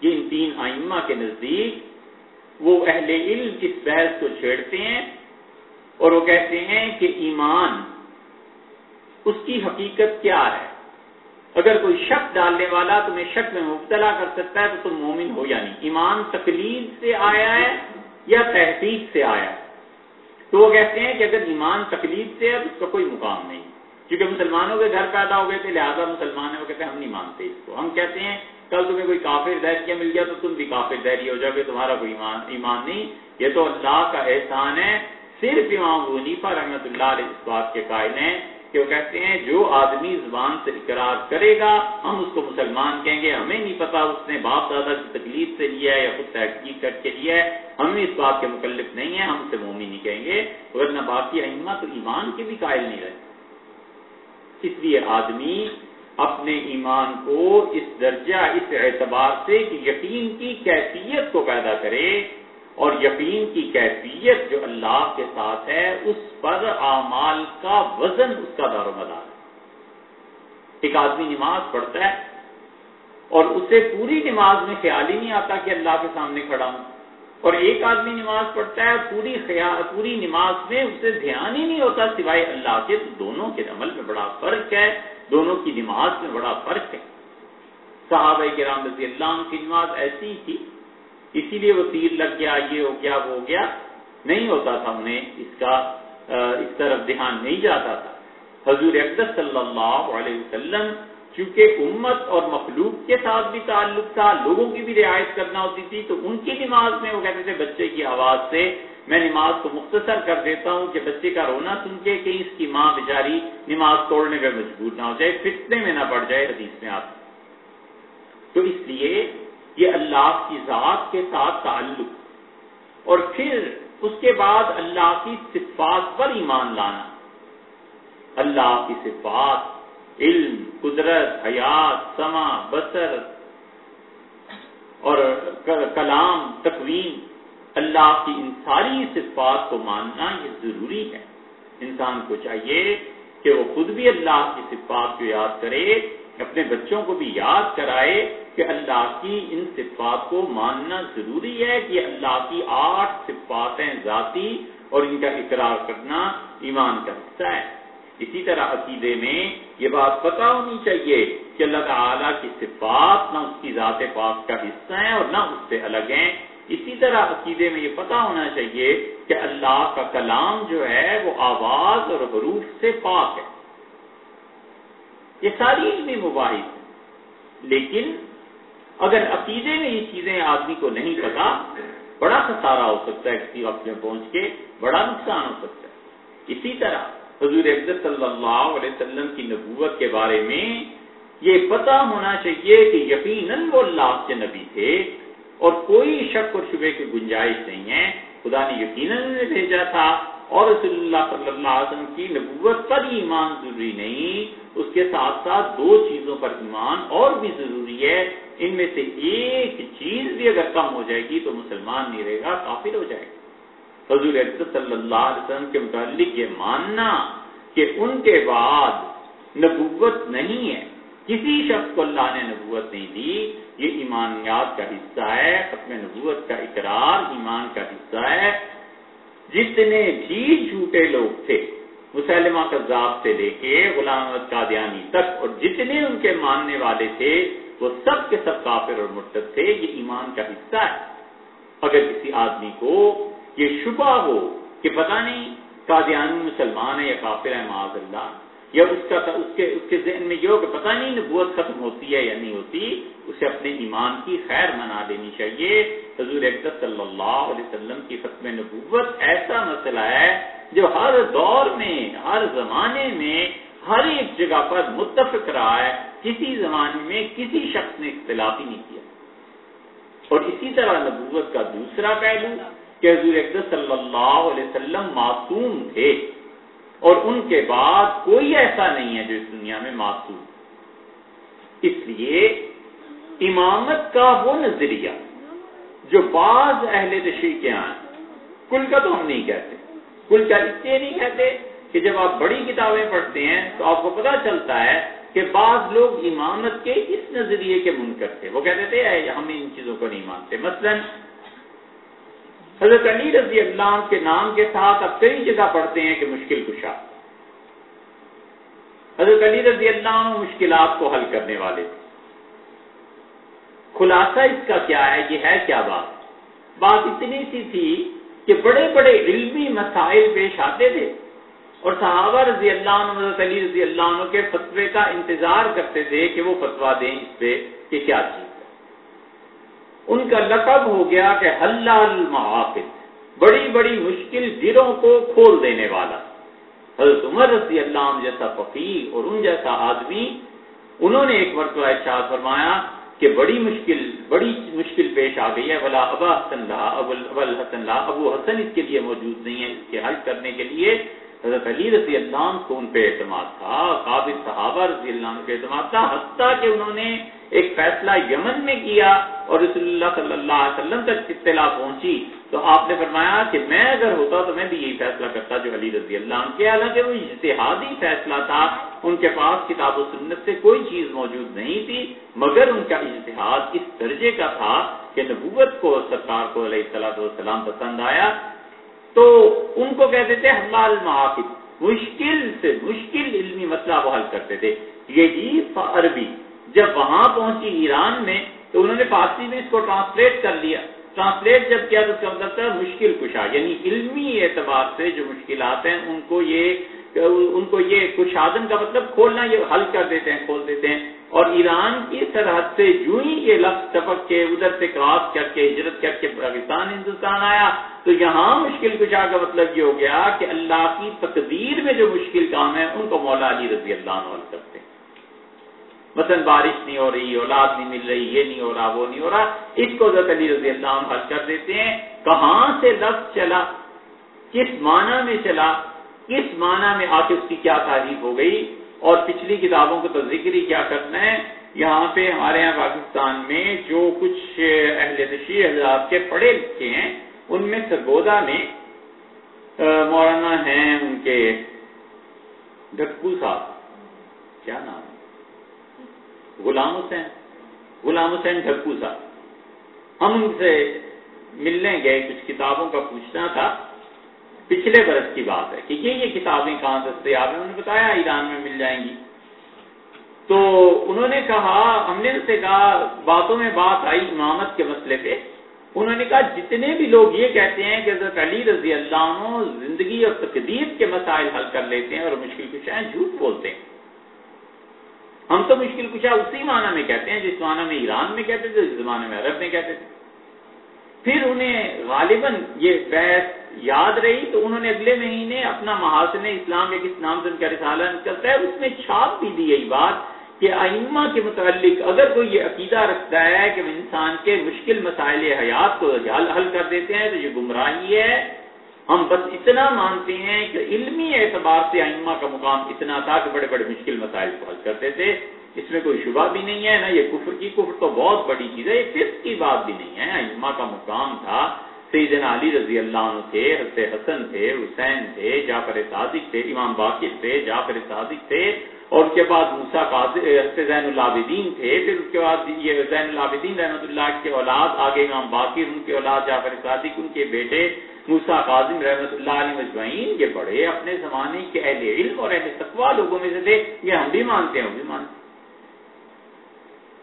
یہ ان تین آئمہ کے نزدیک وہ اہل علم اس بحث کو چھیڑتے ہیں اور وہ کہتے ہیں کہ ایمان اس کی حقیقت کیا ہے؟ اگر کوئی شک ڈالنے والا تمہیں شک میں مبتلا کر سکتا ہے تو تم مومن ہو یا نہیں؟ ایمان تقلید سے آیا ہے یا تحقیق سے آیا ہے؟ تو وہ کہتے ہیں کہ اگر ایمان تقلید سے ہے تو اس کا کوئی مقام نہیں۔ کیونکہ مسلمانوں کے گھر پیدا ہو گئے تھے، لہٰذا مسلمان وہ کہتے ہیں ہم نہیں مانتے اس کو۔ ہم کہتے ہیں کل تمہیں کوئی کافر دہریہ مل گیا تو تم بھی کافر دہری ہو جاؤ گے، تمہارا کوئی ایمان ایمان نہیں۔ یہ تو اللہ کا احسان ہے۔ صرف امام ونیفا رحمت اللہ علیہ اس بات کے قائل ہیں کہ وہ کہتے ہیں، جو آدمی زبان سے اقرار کرے گا، ہم اس کو مسلمان کہیں گے، ہمیں نہیں پتا اس نے باپ دادا کی تکلیف سے لیا ہے یا خود تحقیق کر کے لیا ہے۔ ہم اس بات کے مکلف نہیں ہیں، ہم اسے مومی نہیں کہیں گے۔ ورنہ باقی اہم تو ایمان کے بھی قائل نہیں رہے اس لیے آدمی اپنے ایمان کو اس درجہ، اس اعتبار سے کہ یقین کی کیفیت کو پیدا کرے اور یقین کی کیفیت جو اللہ کے ساتھ ہے، اس پر اعمال کا وزن اس کا دار و مدار ایک آدمی نماز پڑھتا ہے اور اسے پوری نماز میں خیال ہی نہیں آتا کہ اللہ کے سامنے کھڑا ہوں۔ اور ایک آدمی نماز پڑھتا ہے، پوری خیال پوری نماز میں اسے دھیان ہی نہیں ہوتا سوائے اللہ کے دونوں کے عمل میں بڑا فرق ہے۔ دونوں کی نماز میں بڑا فرق ہے۔ صحابہ کرام رضی اللہ عنہ کی نماز ایسی ہی تھی، اسی لیے وہ تیر لگ گیا، یہ ہو گیا، وہ ہو گیا۔ نہیں ہوتا تھا انہیں اس کا اس طرف دھیان نہیں جاتا تھا۔ حضور اقدس صلی اللہ علیہ وسلم چونکہ امت اور مخلوق کے ساتھ بھی تعلق تھا، لوگوں کی بھی رعایت کرنا ہوتی تھی، تو ان کی نماز میں وہ کہتے تھے، بچے کی آواز سے میں نماز کو مختصر کر دیتا ہوں کہ بچے کا رونا سن کے کہ اس کی ماں بیچاری نماز توڑنے میں مجبور نہ ہو جائے، فتنے میں نہ پڑ جائے، حدیث میں آپ تو اس لیے یہ اللہ کی ذات کے ساتھ تعلق۔ اور پھر اس کے بعد اللہ کی صفات پر ایمان لانا۔ اللہ کی صفات، علم، قدرت، حیات سما بسر اور کلام، تقویم۔ اللہ کی ان ساری صفات کو ماننا یہ ضروری ہے۔ انسان کو چاہیے کہ وہ خود بھی اللہ کی صفات کو یاد کرے، اپنے بچوں کو بھی یاد کرائے کہ اللہ کی ان صفات کو ماننا ضروری ہے کہ اللہ کی آٹھ صفاتیں ذاتی اور ان کا اقرار کرنا ایمان کا حصہ ہے۔ اسی طرح عقیدے میں یہ بات پتہ ہونی چاہیے کہ اللہ تعالیٰ کی صفات نہ اس کی ذات پاک کا حصہ ہیں اور نہ اس سے الگ ہیں۔ اسی طرح عقیدے میں یہ پتہ ہونا چاہیے کہ اللہ کا کلام جو ہے وہ آواز اور حروف سے پاک ہے۔ یہ ساری علمی مباحث لیکن اگر عقیدے میں یہ چیزیں آدمی کو نہیں پتا بڑا خسارہ ہو سکتا ہے کسی وقت میں پہنچ کے، بڑا نقصان ہو سکتا ہے۔ اسی طرح حضور صلی اللہ علیہ وسلم کی نبوت کے بارے میں یہ پتا ہونا چاہیے کہ یقیناً وہ اللہ کے نبی تھے۔ اور کوئی شک اور شبے کی گنجائش نہیں ہے۔ خدا نے یقیناً بھیجا تھا اور رسول اللہ صلی اللہ علیہ وسلم کی نبوت پر ایمان ضروری نہیں۔ اس کے ساتھ ساتھ دو چیزوں پر ایمان اور بھی ضروری ہے۔ ان میں سے ایک چیز بھی اگر کم ہو جائے گی تو مسلمان نہیں رہے گا، کافر ہو جائے گا۔ حضور صلی اللہ علیہ وسلم کے متعلق یہ ماننا کہ ان کے بعد نبوت نہیں ہے۔ کسی شخص کو اللہ نے نبوت نہیں دی، یہ ایمانیات کا حصہ ہے ختم نبوت کا اقرار ایمان کا حصہ ہے۔ جتنے بھی جھوٹے لوگ تھے، مسلمہ کذاب سے لے کے غلام احمد قادیانی تک، اور جتنے ان کے ماننے والے تھے، وہ سب کے سب کافر اور مرتب تھے، یہ ایمان کا حصہ ہے۔ اگر کسی آدمی کو یہ شبہ ہو کہ پتہ نہیں قادیانی مسلمان ہے یا کافر ہے، معاذ اللہ یا اس کا اس کے اس کے ذہن میں یہ ہو کہ پتہ نہیں نبوت ختم ہوتی ہے یا نہیں ہوتی، اسے اپنے ایمان کی خیر منا دینی چاہیے۔ حضور اقدس صلی اللہ علیہ وسلم کی ختم نبوت ایسا مسئلہ ہے جو ہر دور میں، ہر زمانے میں، ہر ایک جگہ پر متفق رہا ہے۔ کسی زمانے میں کسی شخص نے اختلاف ہی نہیں کیا۔ اور اسی طرح نبوت کا دوسرا پہلو کہ حضور اقدس صلی اللہ علیہ وسلم معصوم تھے۔ اور ان کے بعد کوئی ایسا نہیں ہے جو اس دنیا میں معصوم اس لیے امامت کا وہ نظریہ جو بعض اہل تشریح کے ہیں، کل کا تو ہم نہیں کہتے۔ کل کا اس لیے نہیں کہتے کہ جب آپ بڑی کتابیں پڑھتے ہیں تو آپ کو پتا چلتا ہے کہ بعض لوگ امامت کے اس نظریے کے منکر تھے۔ وہ کہتے تھے ہم ان چیزوں کو نہیں مانتے۔ مثلا حضرت علی رضی اللہ کے نام کے ساتھ اب کئی جگہ پڑھتے ہیں کہ مشکل کشا۔ حضرت علی رضی اللہ مشکلات کو حل کرنے والے۔ تھے خلاصہ اس کا کیا ہے؟ یہ ہے کیا بات؟ بات اتنی سی تھی کہ بڑے بڑے علمی مسائل پیش آتے تھے۔ اور صحابہ رضی اللہ عنہ، حضرت علی رضی اللہ عنہ کے فتوے کا انتظار کرتے تھے کہ وہ فتوا دیں اس پہ کہ کیا چیز۔ ان کا لقب ہو گیا کہ حلال محافظ بڑی بڑی مشکل گروں کو کھول دینے والا۔ حضرت عمر رضی اللہ عنہ جیسا فقیر اور ان جیسا آدمی، انہوں نے ایک مرتبہ ارشاد فرمایا کہ بڑی مشکل بڑی مشکل پیش آ گئی ہے۔ بلا ابا حسن، لا ابو الحسن، لا ابو حسن اس کے لیے موجود نہیں ہے، اس کے حل کرنے کے لیے۔ حضرت علی رضی اللہ عنہ کو ان پہ اعتماد تھا قابل صحابہ رضی اللہ عنہ کے اعتماد تھا، حتیٰ کہ انہوں نے ایک فیصلہ یمن میں کیا اور رسول اللہ صلی اللہ علیہ وسلم تک اطلاع پہنچی۔ تو آپ نے فرمایا کہ میں اگر ہوتا تو میں بھی یہی فیصلہ کرتا جو علی رضی اللہ عنہ کے، حالانکہ وہ اتحادی فیصلہ تھا۔ ان کے پاس کتاب و سنت سے کوئی چیز موجود نہیں تھی، مگر ان کا اجتہاد اس درجے کا تھا کہ نبوت کو سرکار کو علیہ السلام پسند آیا۔ تو ان کو کہتے تھے حلال محافظ مشکل سے مشکل علمی مسئلہ وہ حل کرتے تھے۔ یہی عربی جب وہاں پہنچی ایران میں تو انہوں نے فارسی میں اس کو ٹرانسلیٹ کر لیا۔ ٹرانسلیٹ جب کیا تو اس کا مطلب تھا مشکل کشا یعنی علمی اعتبار سے جو مشکلات ہیں ان کو یہ، ان کو یہ کشادن کا مطلب کھولنا، یہ حل کر دیتے ہیں، کھول دیتے ہیں۔ اور ایران کی سرحد سے جو ہی یہ لفظ ٹپک کے ادھر سے کراس کر کے ہجرت کر کے پاکستان، ہندوستان آیا، تو یہاں مشکل کشا کا مطلب یہ ہو گیا کہ اللہ کی تقدیر میں جو مشکل کام ہے، ان کو مولا علی رضی اللہ عنہ حل کرتے ہیں۔ مثلا بارش نہیں ہو رہی، اولاد نہیں مل رہی، یہ نہیں ہو رہا، وہ نہیں ہو رہا، اس کو حضرت علی رضی اللہ عنہ حل کر دیتے ہیں۔ کہاں سے لفظ چلا؟ کس معنی میں چلا؟ کس معنی میں آ کے اس کی کیا تعریف ہو گئی؟ اور پچھلی کتابوں کو تو ذکر ہی کیا کرنا ہے۔ یہاں پہ ہمارے یہاں پاکستان میں جو کچھ اہل تشریح حضرات کے پڑھے لکھے ہیں، ان میں سرگودا میں مولانا ہیں ان کے ڈھکو صاحب۔ کیا نام غلام حسین۔ غلام حسین ڈھکو صاحب۔ ہم ان سے ملنے گئے، کچھ کتابوں کا پوچھنا تھا۔ پچھلے برس کی بات ہے کہ یہ یہ کتابیں کہاں دستیاب ہیں؟ انہوں نے بتایا ایران میں مل جائیں گی۔ تو انہوں نے کہا، ہم نے ان سے کہا، باتوں میں بات آئی امامت کے مسئلے پہ۔ انہوں نے کہا، جتنے بھی لوگ یہ کہتے ہیں کہ حضرت علی رضی اللہ عنہ زندگی اور تقدیر کے مسائل حل کر لیتے ہیں اور مشکل کشا ہیں جھوٹ بولتے ہیں۔ ہم تو مشکل کشا اسی معنی میں کہتے ہیں، جس معنی میں ایران میں کہتے تھے، جس زمانے میں عرب میں کہتے تھے۔ پھر انہیں غالباً یہ بحث یاد رہی تو انہوں نے اگلے مہینے اپنا محاسن اسلام ایک نام سے ان کا رسالہ نکلتا ہے، اس میں چھاپ بھی دی یہی بات کہ ائمہ کے متعلق اگر کوئی یہ عقیدہ رکھتا ہے کہ انسان کے مشکل مسائل حیات کو حل کر دیتے ہیں تو یہ گمراہی ہے۔ ہم بس اتنا مانتے ہیں کہ علمی اعتبار سے ائمہ کا مقام اتنا تھا کہ بڑے بڑے مشکل مسائل کو حل کرتے تھے۔ اس میں کوئی شبہ بھی نہیں ہے نا یہ کفر کی، کفر تو بہت بڑی چیز ہے، یہ ففت کی بات بھی نہیں ہے۔ ائمہ کا مقام تھا سیدنا علی رضی اللہ عنہ تھے، حضرت حسن تھے، حسین تھے، جعفر صادق تھے، امام باقر تھے، جعفر صادق تھے، اور اس کے بعد موسا حضرت زین العابدین تھے، پھر اس کے بعد یہ زین العابدین رحمۃ اللہ کے اولاد، آگے امام باقر، ان کے اولاد جعفر صادق، ان کے بیٹے موسا قاظم رحمۃ اللہ علیہ مجمعین، یہ بڑے اپنے زمانے کے اہل علم اور اہل تقوا لوگوں میں سے تھے، یہ ہم بھی مانتے ہیں، ہم بھی مانتے ہیں۔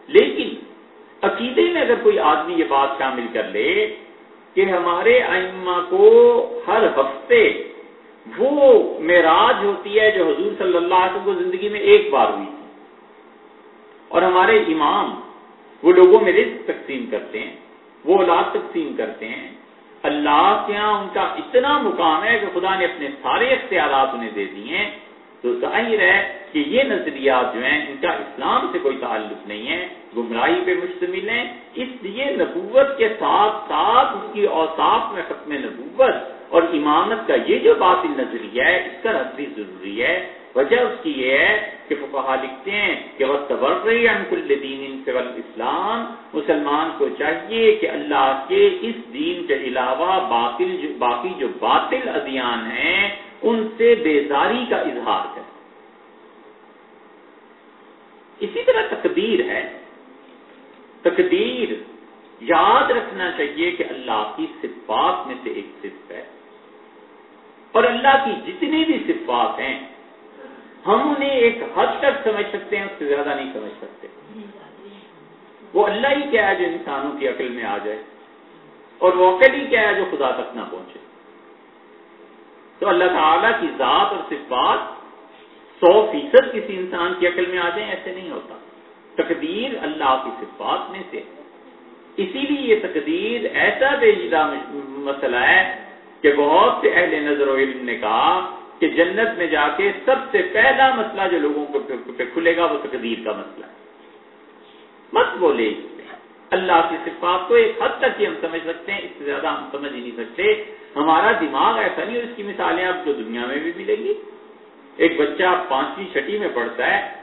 لیکن عقیدے میں اگر کوئی آدمی یہ بات شامل کر لے کہ ہمارے ائمہ کو ہر ہفتے وہ معراج ہوتی ہے جو حضور صلی اللہ علیہ وسلم کو زندگی میں ایک بار ہوئی تھی۔ اور ہمارے امام وہ لوگوں میں رزق تقسیم کرتے ہیں، وہ اولاد تقسیم کرتے ہیں۔ اللہ کے یہاں ان کا اتنا مقام ہے کہ خدا نے اپنے سارے اختیارات انہیں دے دیے ہیں۔ تو ظاہر ہے کہ یہ نظریات جو ہیں، ان کا اسلام سے کوئی تعلق نہیں ہے، گمراہی پہ مشتمل ہیں۔ اس لیے نبوت کے ساتھ ساتھ اس کی اوساف میں ختم نبوت اور امامت کا یہ جو باطل نظریہ ہے، اس کا نظری ضروری ہے۔ وجہ اس کی یہ ہے کہ فقہا لکھتے ہیں کہ وہ تبرئی کل دین سے اسلام مسلمان کو چاہیے کہ اللہ کے اس دین کے علاوہ باطل جو باقی جو باطل ادیان ہیں ان سے بیزاری کا اظہار کرے اسی طرح تقدیر ہے۔ تقدیر یاد رکھنا چاہیے کہ اللہ کی صفات میں سے ایک صف ہے۔ اور اللہ کی جتنی بھی صفات ہیں، ہم انہیں ایک حد تک سمجھ سکتے ہیں، اس سے زیادہ نہیں سمجھ سکتے۔ وہ اللہ ہی کیا ہے جو انسانوں کی عقل میں آ جائے، اور وہ عقل ہی کیا ہے جو خدا تک نہ پہنچے۔ تو اللہ تعالیٰ کی ذات اور صفات سو فیصد کسی انسان کی عقل میں آ جائیں، ایسے نہیں ہوتا۔ تقدیر اللہ کی صفات میں سے۔ اسی لیے یہ تقدیر ایسا پیچیدہ مسئلہ ہے کہ بہت سے اہل نظر و علم نے کہا کہ جنت میں جا کے سب سے پہلا مسئلہ جو لوگوں کو کھلے گا وہ تقدیر کا مسئلہ ہے۔ مت بولے اللہ کی صفات کو ایک حد تک ہی ہم سمجھ سکتے ہیں، اس سے زیادہ ہم سمجھ ہی نہیں سکتے۔ ہمارا دماغ ایسا نہیں اور اس کی مثالیں آپ کو دنیا میں بھی ملے گی۔ ایک بچہ پانچویں چھٹی میں پڑھتا ہے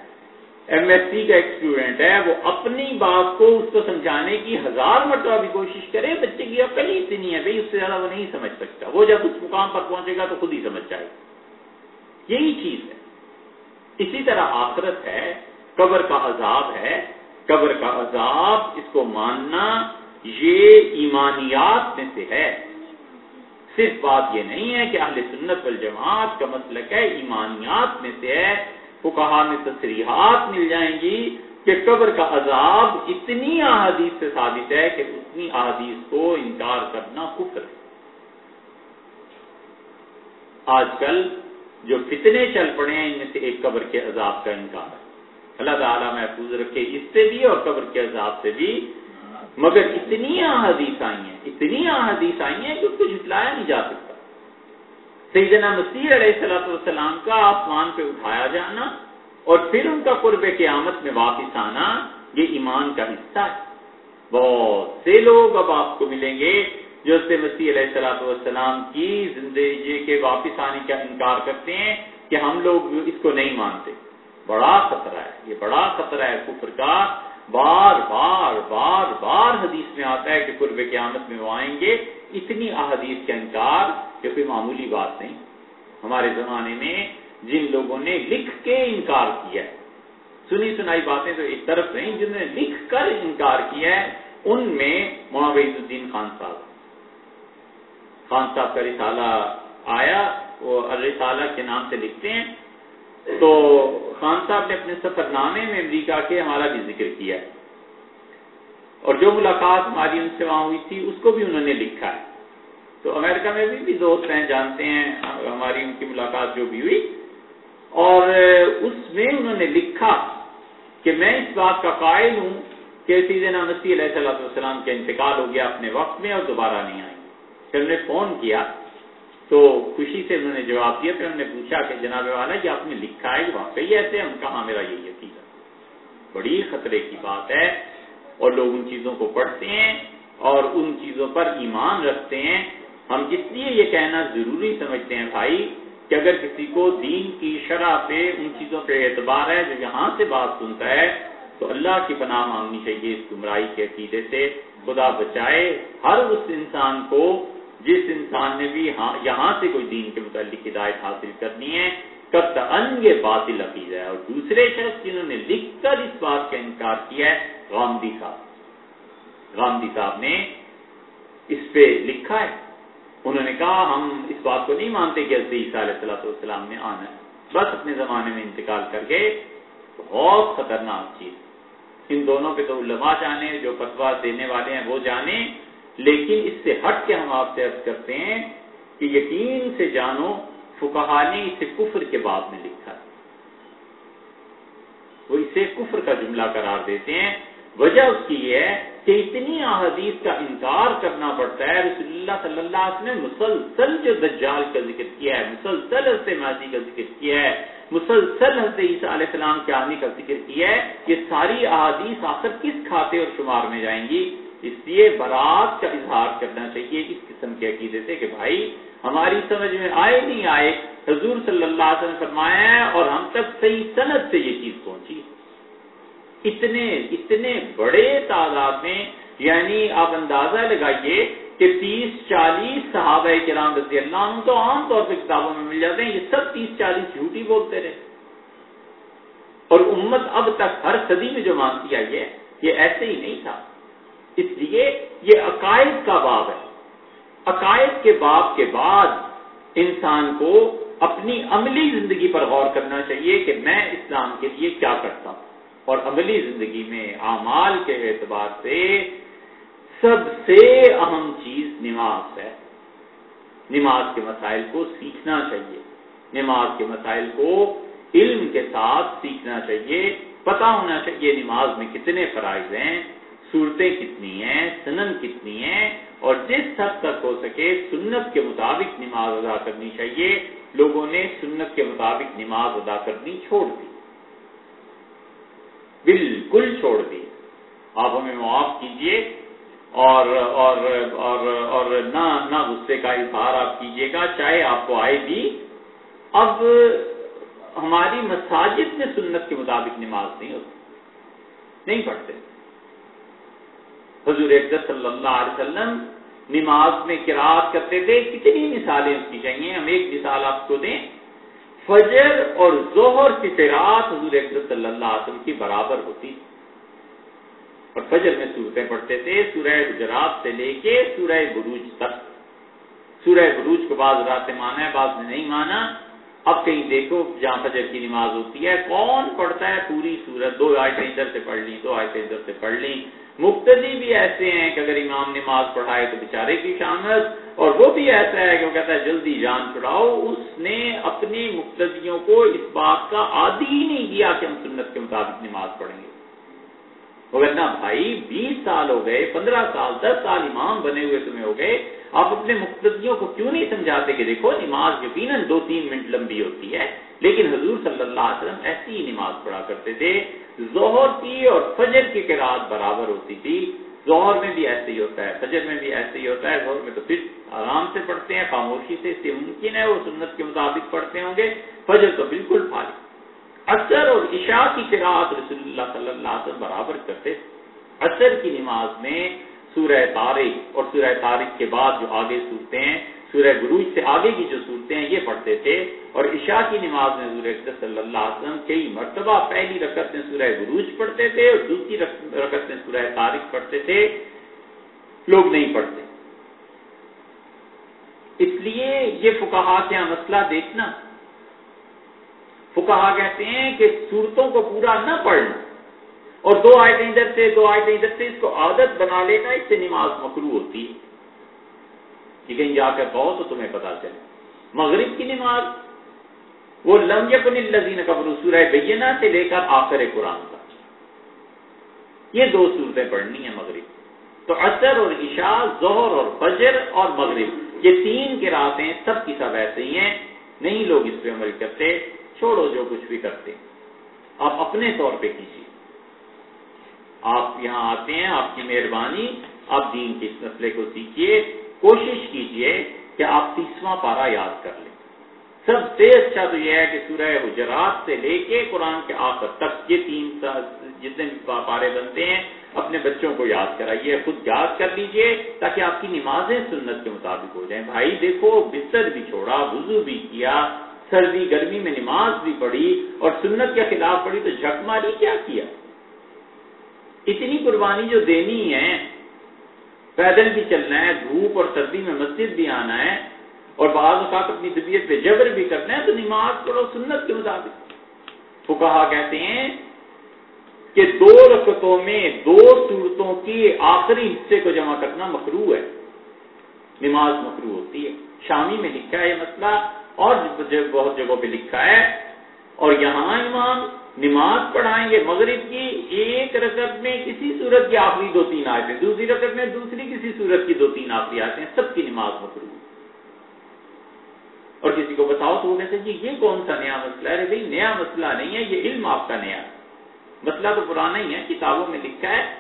ایم ایس سی کا ایک اسٹوڈینٹ ہے، وہ اپنی بات کو اس کو سمجھانے کی ہزار مرتبہ بھی کوشش کرے، بچے کی عقل ہی اتنی ہے بھائی، اس سے زیادہ وہ نہیں سمجھ سکتا۔ وہ جب اس مقام پر پہنچے گا تو خود ہی سمجھ جائے گا۔ یہی چیز ہے۔ اسی طرح آخرت ہے، قبر کا عذاب ہے قبر کا عذاب اس کو ماننا یہ ایمانیات میں سے ہے۔ صرف بات یہ نہیں ہے کہ اہل سنت والجماعت کا مسلک ہے، ایمانیات میں سے ہے۔ وہ میں تصریحات مل جائیں گی کہ قبر کا عذاب اتنی احادیث سے ثابت ہے کہ اتنی احادیث کو انکار کرنا کفر ہے۔ آج کل جو فتنے چل پڑے ہیں، ان میں سے ایک قبر کے عذاب کا انکار ہے۔ اللہ تعالیٰ محفوظ رکھے اس سے بھی اور قبر کے عذاب سے بھی۔ مگر اتنی احادیث آئی ہیں، اتنی احادیث آئی ہیں کہ اس کو جھٹلایا نہیں جا سکتا۔ سیدنا مسیح علیہ السلط والسلام کا آسمان پہ اٹھایا جانا اور پھر ان کا قرب قیامت میں واپس آنا، یہ ایمان کا حصہ ہے۔ بہت سے لوگ اب آپ کو ملیں گے جو سے مسیح علیہ السلاۃ والسلام کی زندگی کے واپس آنے کا انکار کرتے ہیں کہ ہم لوگ اس کو نہیں مانتے۔ بڑا خطرہ ہے، یہ بڑا خطرہ ہے کفر کا۔ بار بار بار بار حدیث میں آتا ہے کہ قرب قیامت میں وہ آئیں گے۔ اتنی احادیث کا انکار کہ کوئی معمولی بات نہیں۔ ہمارے زمانے میں جن لوگوں نے لکھ کے انکار کیا ہے، سنی سنائی باتیں تو ایک طرف نہیں جنہوں نے لکھ کر انکار کیا ہے، ان میں محبت الدین خان صاحب۔ خان صاحب کا رسالہ آیا، وہ الرسالہ کے نام سے لکھتے ہیں۔ تو خان صاحب نے اپنے سفر نامے میں امریکہ کے ہمارا بھی ذکر کیا ہے۔ اور جو ملاقات ہماری ان سے وہاں ہوئی تھی اس کو بھی انہوں نے لکھا ہے۔ تو امریکہ میں بھی, بھی دوست ہیں جانتے ہیں ہماری ان کی ملاقات جو بھی ہوئی۔ اور اس میں انہوں نے لکھا کہ میں اس بات کا قائل ہوں کہ سیدنا مسیح علیہ صلاح والسلام کا انتقال ہو گیا اپنے وقت میں اور دوبارہ نہیں آئے پھر نے فون کیا تو خوشی سے انہوں نے جواب دیا، پھر انہوں نے پوچھا کہ جناب والا یہ آپ نے لکھا ہے، واقعی ایسے ہم کہاں میرا یہ یقین بڑی خطرے کی بات ہے۔ اور لوگ ان چیزوں کو پڑھتے ہیں اور ان چیزوں پر ایمان رکھتے ہیں۔ ہم اس لیے یہ کہنا ضروری سمجھتے ہیں بھائی کہ اگر کسی کو دین کی شرح پہ ان چیزوں پہ اعتبار ہے، جو یہاں سے بات سنتا ہے، تو اللہ کی پناہ مانگنی چاہیے اس گمراہی کے عقیدے سے۔ خدا بچائے ہر اس انسان کو جس انسان نے بھی ہاں یہاں سے کوئی دین کے متعلق ہدایت حاصل کرنی ہے کب تک یہ باطل عقید ہے۔ اور دوسرے شخص جنہوں نے لکھ کر اس بات کا انکار کیا ہے، غامدی صاحب۔ غامدی صاحب نے اس پہ لکھا ہے۔ انہوں نے کہا، ہم اس بات کو نہیں مانتے کہ عزیز عیسیٰ علیہ السلط والسلام نے آنا ہے۔ بس اپنے زمانے میں انتقال کر کے بہت خطرناک چیز۔ ان دونوں پہ تو علماء جانے، جو فتوا دینے والے ہیں، وہ جانے۔ لیکن اس سے ہٹ کے ہم آپ سے عرض کرتے ہیں کہ یقین سے جانو فکہ نے اسے کفر کے بعد میں لکھا۔ وہ اسے کفر کا جملہ قرار دیتے ہیں۔ وجہ اس کی یہ ہے کہ اتنی احادیث کا انکار کرنا پڑتا ہے۔ رسول اللہ صلی اللہ علیہ وسلم نے مسلسل جو دجال کا ذکر کیا ہے، مسلسل حضرت ماضی کا ذکر کیا ہے، مسلسل حضرت عیسیٰ علیہ السلام کے آنے کا ذکر کیا ہے، یہ ساری احادیث آخر کس کھاتے اور شمار میں جائیں گی؟ اس لیے برات کا اظہار کرنا چاہیے اس قسم کے عقیدے سے کہ بھائی ہماری سمجھ میں آئے نہیں آئے۔ حضور صلی اللہ علیہ وسلم فرمایا ہے، اور ہم تک صحیح صنعت سے یہ چیز پہنچی۔ اتنے اتنے بڑے تعداد میں یعنی آپ اندازہ لگائیے کہ تیس، چالیس صحابہ کرام رضی اللہ عنہ تو عام طور پہ کتابوں میں مل جاتے ہیں، یہ سب تیس، چالیس جھوٹی بولتے رہے۔ اور امت اب تک ہر صدی میں جو مانتی آئی ہے، یہ ایسے ہی نہیں تھا۔ اس لیے یہ عقائد کا باب ہے۔ عقائد کے باب کے بعد انسان کو اپنی عملی زندگی پر غور کرنا چاہیے کہ میں اسلام کے لیے کیا کرتا ہوں۔ اور عملی زندگی میں اعمال کے اعتبار سے سب سے اہم چیز نماز ہے۔ نماز کے مسائل کو سیکھنا چاہیے۔ نماز کے مسائل کو علم کے ساتھ سیکھنا چاہیے۔ پتا ہونا چاہیے نماز میں کتنے فرائض ہیں۔ صورتیں کتنی ہیں، سنن کتنی ہیں، اور جس حد تک ہو سکے سنت کے مطابق نماز ادا کرنی چاہیے، لوگوں نے سنت کے مطابق نماز ادا کرنی چھوڑ دی۔ بالکل چھوڑ دی۔ آپ ہمیں معاف کیجیے اور اور اور اور نہ نہ غصے کا اظہار آپ کیجیے گا، چاہے آپ کو آئے بھی۔ اب ہماری مساجد میں سنت کے مطابق نماز نہیں ہوتی، نہیں پڑھتے۔ حضور صلی اللہ علیہ وسلم نماز میں کراط کرتے تھے، کتنی مثالیں اس کی چاہیے، ہم ایک مثال آپ کو دیں۔ فجر اور ظہر کی قرآت حضور صلی اللہ علیہ وسلم کی برابر ہوتی۔ اور فجر میں صورتیں پڑھتے تھے، سورہ گجرات سے لے کے سورہ بروج تک۔ سورہ بروج کو بعض رات مانا ہے، بعض نے نہیں مانا۔ اب کہیں دیکھو، جہاں فجر کی نماز ہوتی ہے، کون پڑھتا ہے پوری سورت؟ دو آیتیں ادھر سے پڑھ لی دو آیتیں ادھر سے پڑھ لی مقتدی بھی ایسے ہیں کہ اگر امام نماز پڑھائے تو بیچارے کی شامت اور وہ بھی ایسا ہے کہ وہ کہتا ہے جلدی جان چھڑاؤ۔ اس نے اپنی مقتدیوں کو اس بات کا عادی ہی نہیں دیا کہ ہم سنت کے مطابق نماز پڑھیں گے۔ ورنہ بھائی بیس سال ہو گئے، پندرہ سال، دس سال امام بنے ہوئے تمہیں ہو گئے۔ آپ اپنے مقتدیوں کو کیوں نہیں سمجھاتے کہ دیکھو نماز یقیناً دو تین منٹ لمبی ہوتی ہے، لیکن حضور صلی اللہ علیہ وسلم ایسی ہی نماز پڑھا کرتے تھے۔ ظہر کی اور فجر کی قرآن برابر ہوتی تھی۔ ظہر میں بھی ایسے ہی ہوتا ہے، فجر میں بھی ایسے ہی ہوتا ہے۔ ظہر میں تو پھر آرام سے پڑھتے ہیں، خاموشی سے، اس سے ممکن ہے، وہ سنت کے مطابق پڑھتے ہوں گے۔ فجر تو بالکل فارغ۔ اثر اور عشاء کی قرآت رسول اللہ صلی اللہ علیہ وسلم برابر کرتے، اثر کی نماز میں سورہ تارق اور سورہ تارق کے بعد جو آگے صورتیں ہیں، سورہ گروج سے آگے کی جو صورتیں ہیں، یہ پڑھتے تھے۔ اور عشاء کی نماز میں حضور صلی اللہ علیہ وسلم کئی مرتبہ پہلی رکعت میں سورہ گروج پڑھتے تھے اور دوسری رکعت میں سورہ تارق پڑھتے تھے۔ لوگ نہیں پڑھتے۔ اس لیے یہ فکہ کیا مسئلہ دیکھنا کہا کہتے ہیں کہ صورتوں کو پورا نہ پڑھنا اور دو آیتیں ادھر سے، دو آیتیں ادھر سے، اس کو عادت بنا لینا، اس سے نماز مکرو ہوتی ہے۔ کہ کہیں جا کر کہو تو تمہیں پتا چلے۔ مغرب کی نماز، وہ لم یکن الذین قبر سورہ بینہ سے لے کر آخر قرآن تک۔ یہ دو صورتیں پڑھنی ہیں مغرب۔ تو اثر اور عشاء، ظہر اور فجر اور مغرب، یہ تین کے راتیں سب کی سب ایسے ہی ہیں۔ نہیں لوگ اس پہ عمل کرتے۔ چھوڑو جو کچھ بھی کرتے آپ اپنے طور پہ کیجیے۔ آپ یہاں آتے ہیں، آپ کی مہربانی، آپ دین کے اس مسئلے کو سیکھیے۔ کوشش کیجیے کہ آپ تیسواں پارا یاد کر لیں۔ سب سے اچھا تو یہ ہے کہ سورہ حجرات سے لے کے قرآن کے آخر تک یہ تین جتنے پارے بنتے ہیں، اپنے بچوں کو یاد کرائیے، خود یاد کر لیجیے تاکہ آپ کی نمازیں سنت کے مطابق ہو جائیں۔ بھائی دیکھو، بستر بھی چھوڑا، وضو بھی کیا سردی گرمی میں نماز بھی پڑھی اور سنت کے خلاف پڑھی تو جھک ماری کیا کیا؟ اتنی قربانی جو دینی ہے، پیدل بھی چلنا ہے، دھوپ اور سردی میں مسجد بھی آنا ہے اور بعض اوقات اپنی طبیعت پہ جبر بھی کرنا ہے تو نماز پڑھو، سنت کے مطابق۔ وہ کہا کہتے ہیں کہ دو رکتوں میں دو صورتوں کی آخری حصے کو جمع کرنا مکرو ہے۔ نماز مکرو ہوتی ہے۔ شامی میں لکھا ہے یہ مسئلہ اور بہت جگہوں پہ لکھا ہے۔ اور یہاں امام نماز پڑھائیں گے۔ مغرب کی ایک رکعت میں کسی صورت کی آخری دو تین آئے دوسری رکعت میں دوسری کسی صورت کی دو تین آخری آتے ہیں سب کی نماز مکرو اور کسی کو بتاؤ تو وہ کہتے جی یہ کون سا نیا مسئلہ ہے؟ بھائی، نیا مسئلہ نہیں ہے، یہ علم آپ کا نیا مسئلہ تو پرانا ہی ہے، کتابوں میں لکھا ہے،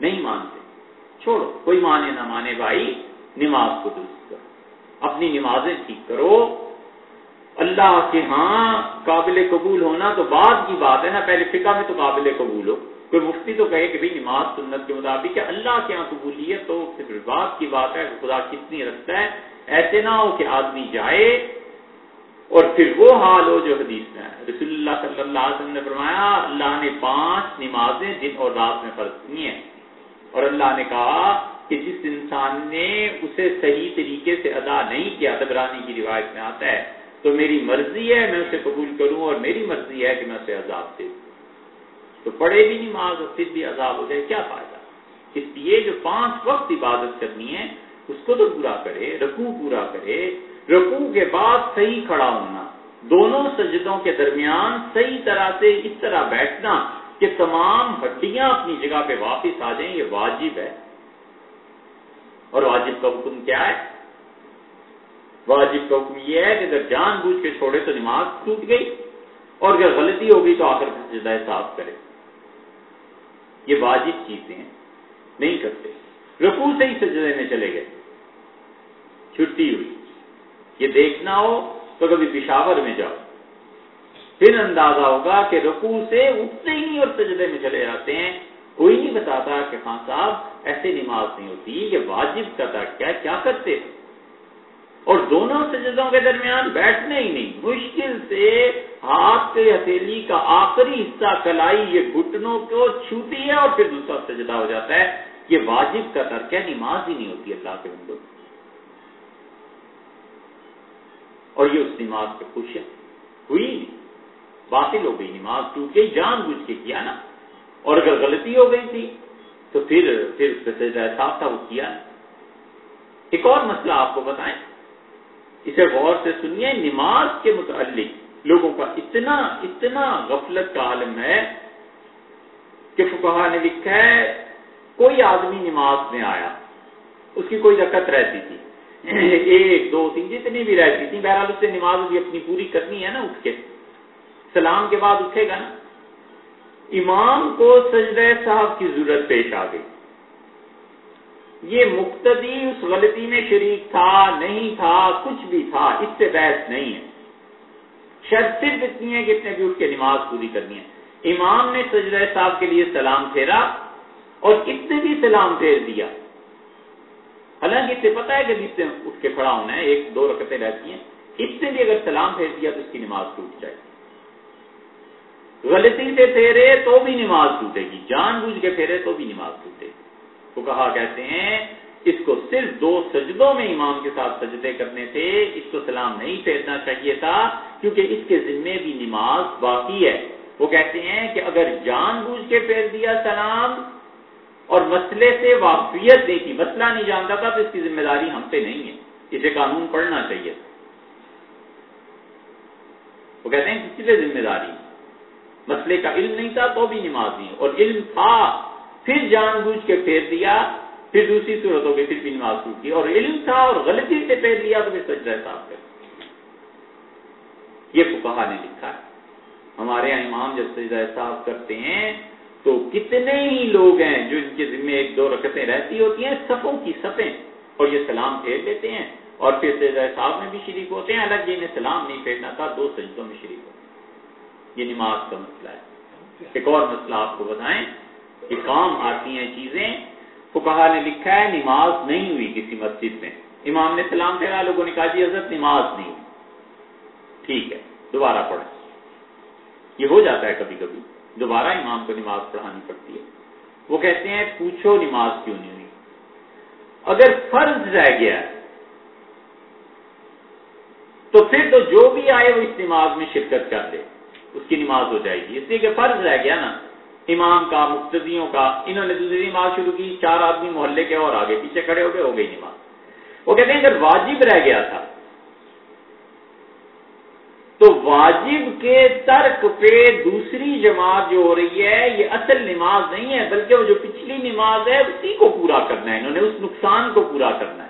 نہیں مانتے۔ چھوڑو، کوئی مانے نہ مانے بھائی، نماز کو درست کرو۔ اپنی نمازیں ٹھیک کرو۔ اللہ کے ہاں قابل قبول ہونا تو بعد کی بات ہے نا، پہلے فقہ میں تو قابل قبول ہو۔ کوئی مفتی تو کہے کہ نماز سنت کے مطابق کہ اللہ کے یہاں قبولیت تو صرف بات کی بات ہے، خدا کتنی رکھتا ہے۔ ایسے نہ ہو کہ آدمی جائے اور پھر وہ حال ہو جو حدیث میں ہے۔ رسول اللہ صلی اللہ علیہ وسلم نے فرمایا، اللہ نے پانچ نمازیں دن اور رات میں فرض کی ہیں۔ اور اللہ نے کہا کہ جس انسان نے اسے صحیح طریقے سے ادا نہیں کیا دبرانی کی روایت میں آتا ہے تو میری مرضی ہے میں اسے قبول کروں اور میری مرضی ہے کہ میں اسے عذاب دے دوں۔ تو پڑھے بھی نماز اور پھر بھی عذاب ہو جائے، کیا فائدہ؟ اس لیے جو پانچ وقت عبادت کرنی ہے، اس کو تو پورا کرے، رکوع پورا کرے، رکوع کے بعد صحیح کھڑا ہونا، دونوں سجدوں کے درمیان صحیح طرح سے اس طرح بیٹھنا کہ تمام ہڈیاں اپنی جگہ پہ واپس آ جائیں، یہ واجب ہے۔ اور واجب کا حکم کیا ہے؟ واجب کا حکم یہ ہے کہ اگر جان بوجھ کے چھوڑے تو نماز ٹوٹ گئی اور اگر غلطی ہو گئی تو آ کر سجدہ صاف کرے۔ یہ واجب چیزیں ہیں نہیں کرتے۔ رکوع سے ہی سجدے میں چلے گئے۔ چھٹی ہوئی۔ یہ دیکھنا ہو تو کبھی پشاور میں جاؤ۔ پھر اندازہ ہوگا کہ رکوع سے اٹھتے ہی اور سجدے میں چلے جاتے ہیں۔ کوئی نہیں بتاتا کہ خان صاحب ایسے نماز نہیں ہوتی، یہ واجب کا تھا کیا کیا کرتے؟ اور دونوں سجدوں کے درمیان بیٹھنے ہی نہیں۔ مشکل سے ہاتھ کے ہتھیلی کا آخری حصہ، کلائی، یہ گھٹنوں کو چھوٹی ہے اور پھر دوسرا سجدہ ہو جاتا ہے۔ یہ واجب کا ترک ہے، نماز ہی نہیں ہوتی اللہ کے بندوں اور یہ اس نماز پہ خوش ہے۔ ہوئی نہیں۔ باطل ہو گئی نماز ٹوٹ گئی جان بوجھ کے کیا نا۔ اور اگر غلطی ہو گئی تھی، تو پھر پھر اس پہ صاف تھا وہ کیا۔ ایک اور مسئلہ آپ کو بتائیں۔ اسے غور سے سنیے، نماز کے متعلق لوگوں کا اتنا اتنا غفلت کا عالم ہے کہ فکہ نے لکھا ہے، کوئی آدمی نماز میں آیا، اس کی کوئی رکت رہتی تھی۔ ایک، دو، تین، جتنی بھی رہتی تھی، بہرحال اس سے نماز بھی اپنی پوری کرنی ہے نا، اٹھ کے۔ سلام کے بعد اٹھے گا نا۔ امام کو سجدہ صاحب کی ضرورت پیش آ گئی۔ یہ مقتدی اس غلطی میں شریک تھا، نہیں تھا، کچھ بھی تھا، اس سے بحث نہیں ہے۔ شرط صرف اتنی ہے کہ اتنے بھی اٹھ کے نماز پوری کرنی ہے۔ امام نے سجدہ صاحب کے لیے سلام پھیرا اور اتنے بھی سلام پھیر دیا۔ حالانکہ اسے پتا ہے کہ جس سے اٹھ کے کھڑا ہونا ہے، ایک دو رکتیں رہتی ہیں، اس سے بھی اگر سلام پھیر دیا تو اس کی نماز ٹوٹ جائے غلطی سے پھیرے تو بھی نماز ٹوٹے گی، جان بوجھ کے پھیرے تو بھی نماز ٹوٹے گی۔ تو کہا کہتے ہیں، اس کو صرف دو سجدوں میں امام کے ساتھ سجدے کرنے تھے اس کو سلام نہیں پھیرنا چاہیے تھا، کیونکہ اس کے ذمے بھی نماز باقی ہے۔ وہ کہتے ہیں کہ اگر جان بوجھ کے پھیر دیا سلام اور مسئلے سے واقفیت نہیں تھی مسئلہ نہیں جانتا تھا، تو اس کی ذمہ داری ہم پہ نہیں ہے۔ اسے قانون پڑھنا چاہیے۔ وہ کہتے ہیں کسی پہ ذمہ داری؟ مسئلے کا علم نہیں تھا تو بھی نماز نہیں۔ اور علم تھا پھر جان بوجھ کے پھیر دیا، پھر دوسری صورت ہو گئی پھر بھی نماز ٹوٹی اور علم تھا اور غلطی سے پھیر دیا تو پھر سجدہ صاف کر یہ فکہ نے لکھا ہے۔ ہمارے یہاں امام جب سجدہ صاف کرتے ہیں تو کتنے ہی لوگ ہیں جو ان کے ذمہ ایک دو رکتیں رہتی ہوتی ہیں، صفوں کی صفیں اور یہ سلام پھیر لیتے ہیں اور پھر سجدہ صاحب میں بھی شریک ہوتے ہیں۔ الگ انہیں سلام نہیں پھیرنا تھا، دو سجدوں میں شریک ہوتے ہیں۔ یہ نماز کا مسئلہ ہے۔ ایک اور مسئلہ آپ کو بتائیں۔ کہ کام آتی ہیں چیزیں فکہ نے لکھا ہے نماز نہیں ہوئی کسی مسجد میں۔ امام نے سلام پھیرا لوگوں نے کہا جی حضرت نماز نہیں۔ ہوئی ٹھیک ہے، دوبارہ پڑھیں۔ یہ ہو جاتا ہے کبھی کبھی دوبارہ امام کو نماز پڑھانی پڑتی ہے۔ وہ کہتے ہیں، پوچھو نماز کیوں نہیں ہوئی۔ اگر فرض رہ گیا، تو پھر تو جو بھی آئے وہ اس نماز میں شرکت کر دے اس کی نماز ہو جائے گی۔ اس لیے کہ فرض رہ گیا نا۔ امام کا، مقتدیوں کا، انہوں نے دوسری نماز شروع کی، چار آدمی محلے کے اور آگے پیچھے کھڑے ہو گئے ہو گئی نماز۔ وہ کہتے ہیں اگر واجب رہ گیا تھا، تو واجب کے ترک پہ دوسری جماعت جو ہو رہی ہے، یہ اصل نماز نہیں ہے، بلکہ وہ جو پچھلی نماز ہے، اسی کو پورا کرنا ہے۔ انہوں نے اس نقصان کو پورا کرنا ہے۔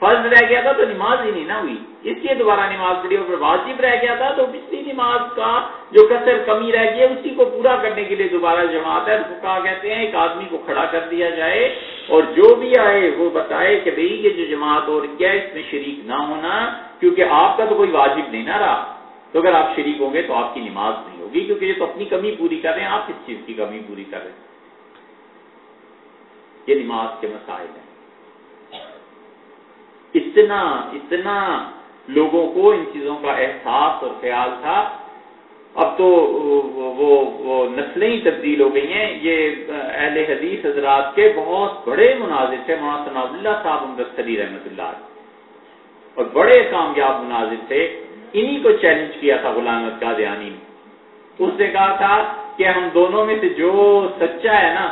فرض رہ گیا تھا تو نماز ہی نہیں نہ ہوئی۔ اس لیے دوبارہ نماز پڑھی اور واجب رہ گیا تھا تو پچھلی نماز کا جو کثر کمی رہ گئی ہے، اسی کو پورا کرنے کے لیے دوبارہ جماعت ہے۔ کہا کہتے ہیں، ایک آدمی کو کھڑا کر دیا جائے اور جو بھی آئے وہ بتائے کہ بھئی یہ جو جماعت ہو رہی ہے اس میں شریک نہ ہونا، کیونکہ آپ کا تو کوئی واجب نہیں نہ رہا۔ تو اگر آپ شریک ہوں گے تو آپ کی نماز نہیں ہوگی، کیونکہ یہ تو اپنی کمی پوری کر رہے ہیں۔ آپ کس چیز کی کمی پوری کر رہے ہیں؟ یہ نماز کے مسائل ہیں۔ اتنا اتنا لوگوں کو ان چیزوں کا احساس اور خیال تھا۔ اب تو وہ وہ نسلیں ہی تبدیل ہو گئی ہیں۔ یہ اہل حدیث حضرات کے بہت بڑے مناظر تھے مولانا ثناء اللہ صاحب امرتری رحمۃ اللہ اور بڑے کامیاب مناظر تھے۔ انہی کو چیلنج کیا تھا غلام کا دیانی نے۔ اس نے کہا تھا کہ ہم دونوں میں سے جو سچا ہے نا،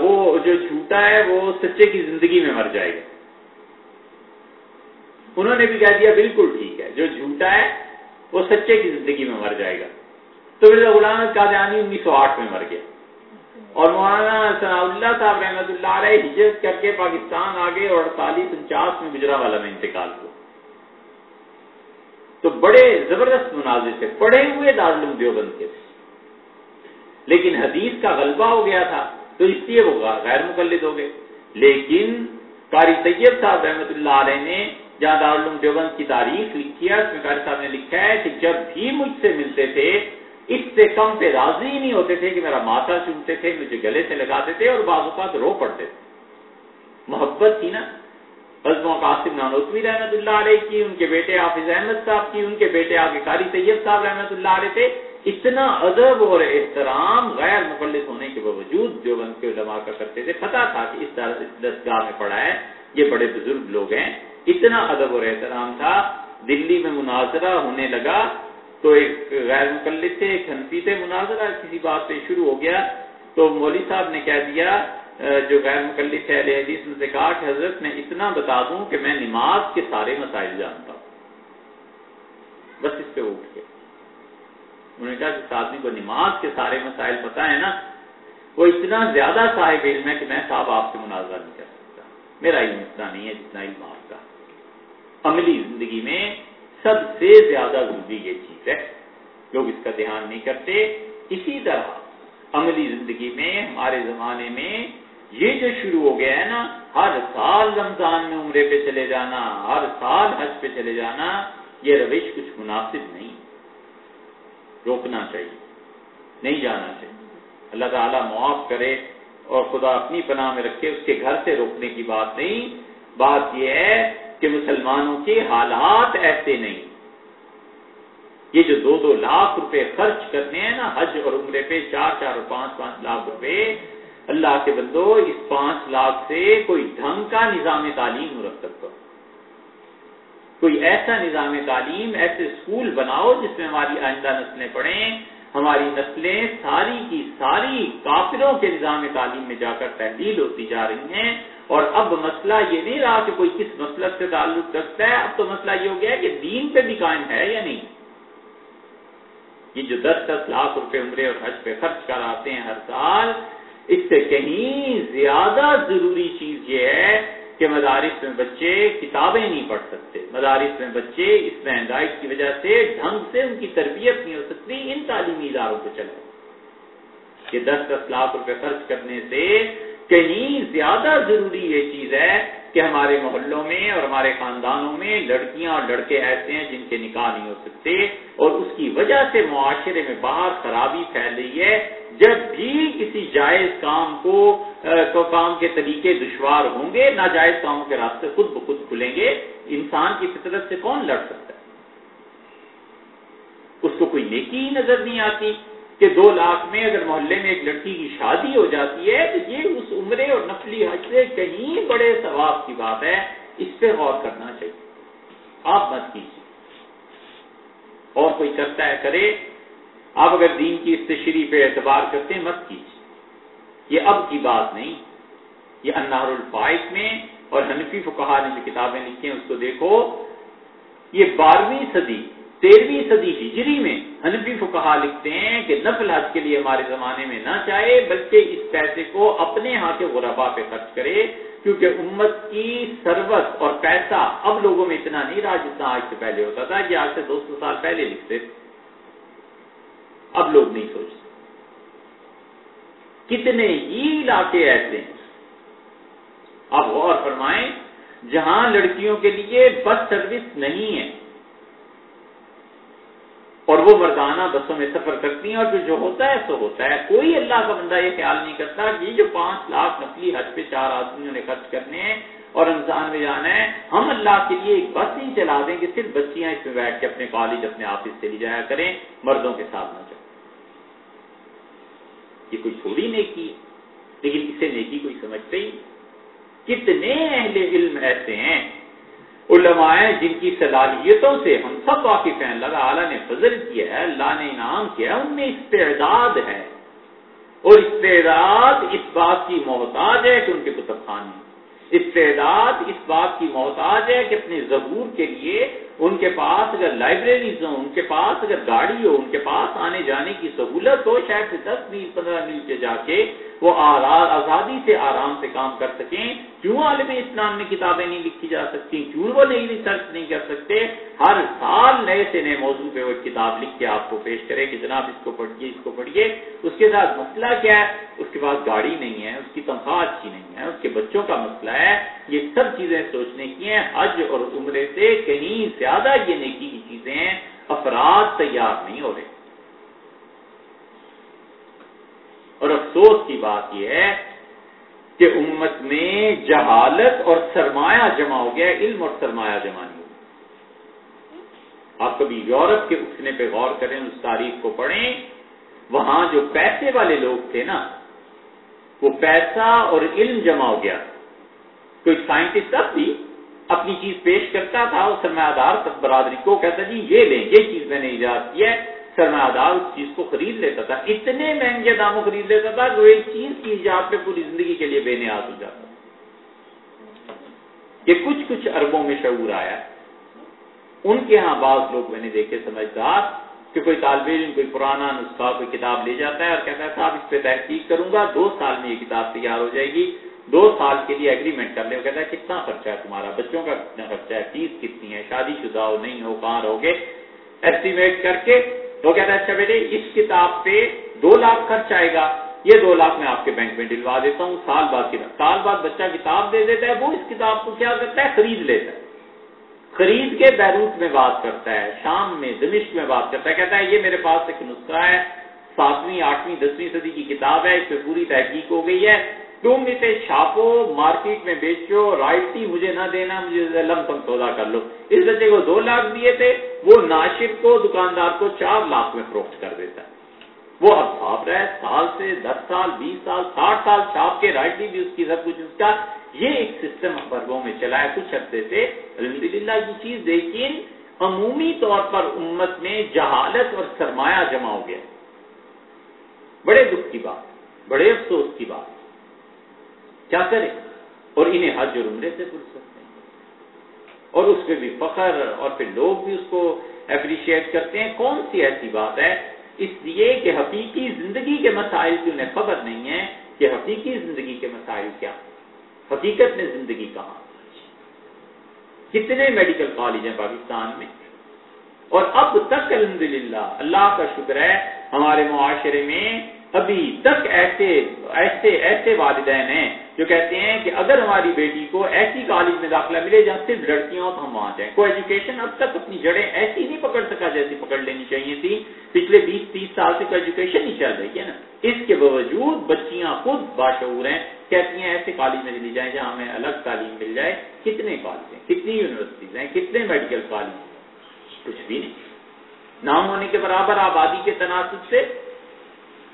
وہ جو جھوٹا ہے، وہ سچے کی زندگی میں مر جائے گا۔ انہوں نے بھی کہہ دیا بالکل ٹھیک ہے، جو جھوٹا ہے وہ سچے کی زندگی میں مر جائے گا۔ تو مرزا غلام قادیانی انیس سو آٹھ میں مر گیا۔ اور مولانا ثناء اللہ صاحب رحمۃ اللہ علیہ ہجرت کر کے پاکستان آگے اور اڑتالیس انچاس میں گجرا والا میں انتقال ہوا۔ تو بڑے زبردست مناظر تھے، پڑھے ہوئے دارالعلوم دیوبند کے۔ تھے لیکن حدیث کا غلبہ ہو گیا تھا، تو اس لیے وہ غیر مقلد ہو گئے۔ لیکن قاری طیب صاحب رحمۃ اللہ علیہ نے جہاں دارالعلوم دیوبند کی تاریخ لکھی ہے، اس میں قاری صاحب نے لکھا ہے کہ جب بھی مجھ سے ملتے تھے، اس سے کم پہ راضی ہی نہیں ہوتے تھے کہ میرا ماتھا چنتے تھے، مجھے گلے سے لگاتے تھے اور بعض اوقات رو پڑتے تھے۔ محبت تھی نا؟ بزم قاسم نانوتوی رحمت اللہ علیہ کی، ان کے بیٹے حافظ احمد صاحب کی، ان کے بیٹے آگے قاری طیب صاحب رحمت اللہ علیہ تھے۔ اتنا ادب اور احترام غیر مفلس ہونے کے باوجود دیوبند کے علماء کا کرتے تھے پتا تھا کہ اس طرح دستگاہ میں پڑا ہے۔ یہ بڑے بزرگ لوگ ہیں۔ اتنا ادب اور احترام تھا، دلی میں مناظرہ ہونے لگا تو ایک غیر مقلد تھے، ایک ہنفی تھے، مناظرہ کسی بات پہ شروع ہو گیا۔ تو مولوی صاحب نے کہہ دیا جو غیر مقلد تھے حدیث نے کہا کہ حضرت میں اتنا بتا دوں کہ میں نماز کے سارے مسائل جانتا ہوں۔ بس اس پہ اٹھ کے انہوں نے کہا کہ آدمی کو نماز کے سارے مسائل پتا ہے نا، وہ اتنا زیادہ صاحب علم ہے کہ میں صاحب آپ سے مناظرہ نہیں کر سکتا۔ میرا علم اتنا نہیں ہے جتنا علم آپ عملی زندگی میں سب سے زیادہ ضروری یہ چیز ہے۔ لوگ اس کا دھیان نہیں کرتے۔ اسی طرح عملی زندگی میں ہمارے زمانے میں یہ جو شروع ہو گیا ہے نا، ہر سال رمضان میں عمرے پہ چلے جانا، ہر سال حج پہ چلے جانا، یہ روش کچھ مناسب نہیں۔ روکنا چاہیے، نہیں جانا چاہیے۔ اللہ تعالیٰ معاف کرے اور خدا اپنی پناہ میں رکھے، اس کے گھر سے روکنے کی بات نہیں۔ بات یہ ہے کہ مسلمانوں کے حالات ایسے نہیں۔ یہ جو دو دو لاکھ روپے خرچ کرنے ہیں نا، حج اور عمرے پہ چار چار اور پانچ پانچ لاکھ روپے، اللہ کے بندو، اس پانچ لاکھ سے کوئی ڈھنگ کا نظام تعلیم رکھ سکتا۔ کوئی ایسا نظام تعلیم، ایسے اسکول بناؤ جس میں ہماری آئندہ نسلیں پڑھیں، ہماری نسلیں ساری کی ساری کافروں کے نظام تعلیم میں جا کر تحلیل ہوتی جا رہی ہیں۔ اور اب مسئلہ یہ نہیں رہا کہ کوئی کس مسلک سے تعلق رکھتا ہے، اب تو مسئلہ یہ ہو گیا ہے کہ دین پہ بھی قائم ہے یا نہیں؟ یہ جو دس دس لاکھ روپے عمرے اور حج پہ خرچ کر آتے ہیں ہر سال، اس سے کہیں زیادہ ضروری چیز یہ ہے کہ مدارس میں بچے کتابیں نہیں پڑھ سکتے۔ مدارس میں بچے اس مہنگائی کی وجہ سے ڈھنگ سے ان کی تربیت نہیں ہو سکتی، ان تعلیمی اداروں کو چلے۔ کہ دس دس لاکھ روپے خرچ کرنے سے کہیں زیادہ ضروری یہ چیز ہے کہ ہمارے محلوں میں اور ہمارے خاندانوں میں لڑکیاں اور لڑکے ایسے ہیں جن کے نکاح نہیں ہو سکتے اور اس کی وجہ سے معاشرے میں باہر خرابی پھیل رہی ہے۔ جب بھی کسی جائز کام کو تو کام کے طریقے دشوار ہوں گے، ناجائز کاموں کے راستے خود بخود کھلیں گے، انسان کی فطرت سے کون لڑ سکتا ہے؟ اس کو کوئی نیکی ہی نظر نہیں آتی۔ کہ دو لاکھ میں اگر محلے میں ایک لڑکی کی شادی ہو جاتی ہے، تو یہ اس عمرے اور نفلی حج سے کہیں بڑے ثواب کی بات ہے۔ اس پہ غور کرنا چاہیے۔ آپ مت کیجیے۔ اور کوئی کرتا ہے، کرے۔ آپ اگر دین کی استشری پہ اعتبار کرتے ہیں، مت کیجیے۔ یہ اب کی بات نہیں۔ یہ انار الفائق میں اور حنفی فکہ نے جو کتابیں لکھی ہیں، اس کو دیکھو۔ یہ بارہویں صدی تیرہویں صدی ہجری میں حنفی فقہا لکھتے ہیں کہ نفل حج کے لیے ہمارے زمانے میں نہ چاہے بلکہ اس پیسے کو اپنے ہاں کے غربا پہ خرچ کرے، کیونکہ امت کی سروت اور پیسہ اب لوگوں میں اتنا نہیں رہا جتنا آج سے پہلے ہوتا تھا کہ آج سے دو سو سال پہلے لکھتے اب لوگ نہیں سوچتے۔ کتنے ہی علاقے ایسے ہیں۔ اب غور فرمائیں، جہاں لڑکیوں کے لیے بس سروس نہیں ہے اور وہ مردانہ بسوں میں سفر کرتی ہیں اور جو ہوتا ہے سو ہوتا ہے۔ کوئی اللہ کا بندہ یہ خیال نہیں کرتا کہ جو پانچ لاکھ نقلی حج پہ چار آدمیوں نے خرچ کرنے ہیں اور رمضان میں جانا ہے، ہم اللہ کے لیے ایک بس ہی چلا دیں کہ صرف بچیاں اس میں بیٹھ کے اپنے کالج، اپنے آفس سے جایا کریں، مردوں کے ساتھ نہ جائیں۔ یہ کوئی تھوڑی نیکی ہے، لیکن اسے نیکی کوئی سمجھتے ہی کتنے اہل علم ایسے ہیں علماء جن کی صلاحیتوں سے ہم سب واقف ہیں، اللہ تعالیٰ نے فضل کیا ہے، اللہ نے انعام کیا ہے، ان میں استعداد ہے۔ اور استعداد اس بات کی محتاج ہے کہ ان کے کتب خانے استعداد اس بات کی محتاج ہے کہ اپنے ضرور کے لیے ان کے پاس اگر لائبریریز ہوں، ان کے پاس اگر گاڑی ہو، ان کے پاس آنے جانے کی سہولت ہو، شاید سے دس میل پندرہ میل کے جا کے وہ آزادی سے آرام سے کام کر سکیں۔ کیوں عالم اسلام میں کتابیں نہیں لکھی جا سکتی کیوں وہ نئی ریسرچ نہیں کر سکتے؟ ہر سال نئے سے نئے موضوع پہ وہ کتاب لکھ کے آپ کو پیش کرے کہ جناب اس کو پڑھیے اس کو پڑھیے اس کے ساتھ مسئلہ کیا ہے؟ اس کے پاس گاڑی نہیں ہے، اس کی تنخواہ اچھی نہیں ہے، اس کے بچوں کا مسئلہ ہے۔ یہ سب چیزیں سوچنے کی ہیں۔ حج اور عمرے سے کہیں زیادہ یہ نیکی کی چیزیں افراد تیار نہیں ہو رہے۔ اور افسوس کی بات یہ ہے کہ امت میں جہالت اور سرمایہ جمع ہو گیا علم اور سرمایہ جمع نہیں آپ کبھی یورپ کے اٹھنے پہ غور کریں، اس تاریخ کو پڑھیں، وہاں جو پیسے والے لوگ تھے نا، وہ پیسہ اور علم جمع ہو گیا۔ کوئی سائنٹسٹ اب بھی اپنی چیز پیش کرتا تھا اس سرمایہ دار برادری کو کہتا جی یہ لیں، یہ چیز میں نے ایجاد کی ہے۔ سرمایہ دار اس چیز کو خرید لیتا تھا، اتنے مہنگے داموں خرید لیتا تھا کہ وہ ایک چیز کی ایجاد پہ پوری زندگی کے لیے بے نیاز ہو جاتا یہ کچھ کچھ اربوں میں شعور آیا۔ ان کے ہاں بعض لوگ میں نے دیکھے، سمجھدار، کہ کوئی طالب علم، کوئی پرانا نسخہ، کوئی کتاب لے جاتا ہے اور کہتا ہے، صاحب، اس پہ تحقیق کروں گا، دو سال میں یہ کتاب تیار ہو جائے گی، دو سال کے لیے اگریمنٹ کر لے وہ کہتا ہے، کتنا خرچہ ہے تمہارا؟ بچوں کا کتنا خرچہ ہے، فیس کتنی ہے؟ شادی شدہ ہو، نہیں ہو، کہاں رہو گے؟ ایسٹیمیٹ کر کے وہ کہتا ہے اچھا بیٹے، اس کتاب پہ دو لاکھ خرچ آئے گا۔ یہ دو لاکھ میں آپ کے بینک میں ڈلوا دیتا ہوں، سال بعد کتاب سال بعد بچہ کتاب دے دیتا ہے، وہ اس کتاب کو کیا کرتا ہے؟ خرید لیتا ہے۔ خرید کے بیروت میں بات کرتا ہے، شام میں دمشق میں بات کرتا ہے۔ کہتا ہے، یہ میرے پاس ایک نسخہ ہے، ساتویں، آٹھویں، دسویں صدی کی کتاب ہے، اس پہ پوری تحقیق ہو گئی ہے۔ تم اسے چھاپو، مارکیٹ میں بیچو، رائٹی مجھے نہ دینا، مجھے لم تم سودا کر لو۔ اس بچے کو دو لاکھ دیے تھے، وہ ناشر کو، دکاندار کو چار لاکھ میں فروخت کر دیتا۔ ہے وہ اب چھاپ رہا ہے، سال سے دس سال، بیس سال، ساٹھ سال چھاپ کے رائٹی بھی اس کی سب کچھ اس کا۔ یہ ایک سسٹم اربوں میں چلا ہے۔ کچھ عرصے سے الحمد للہ یہ چیز لیکن عمومی طور پر امت میں جہالت اور سرمایہ جمع ہو گیا۔ بڑے دکھ کی بات، بڑے افسوس کی بات۔ کیا کرے؟ اور انہیں حج اور عمرے سے سکتے ہیں۔ اور اس پہ بھی فخر اور پھر لوگ بھی اس کو اپریشیٹ کرتے ہیں۔ کون سی ایسی بات ہے؟ اس لیے کہ حقیقی زندگی کے مسائل کی انہیں خبر نہیں ہے کہ حقیقی زندگی کے مسائل کیا حقیقت میں زندگی کہاں کتنے میڈیکل کالج ہیں پاکستان میں؟ اور اب تک الحمدللہ اللہ کا شکر ہے ہمارے معاشرے میں ابھی تک ایسے ایسے ایسے والدین ہیں جو کہتے ہیں کہ اگر ہماری بیٹی کو ایسی کالج میں داخلہ ملے جہاں صرف لڑکیاں تو ہم وہاں جائیں۔ کو ایجوکیشن اب تک اپنی جڑیں ایسی نہیں پکڑ سکا جیسی پکڑ لینی چاہیے تھی۔ پچھلے بیس، تیس سال سے کوئی ایجوکیشن نہیں چل رہی ہے نا۔ اس کے باوجود بچیاں خود باشعور ہیں، کہتی ہیں ایسے کالج میں چلی جائیں جہاں ہمیں الگ تعلیم مل جائے۔ کتنے کالج ہیں؟ کتنی یونیورسٹیز ہیں؟ کتنے میڈیکل کالج کچھ بھی نہیں۔ نام ہونے کے برابر آبادی کے تناسب سے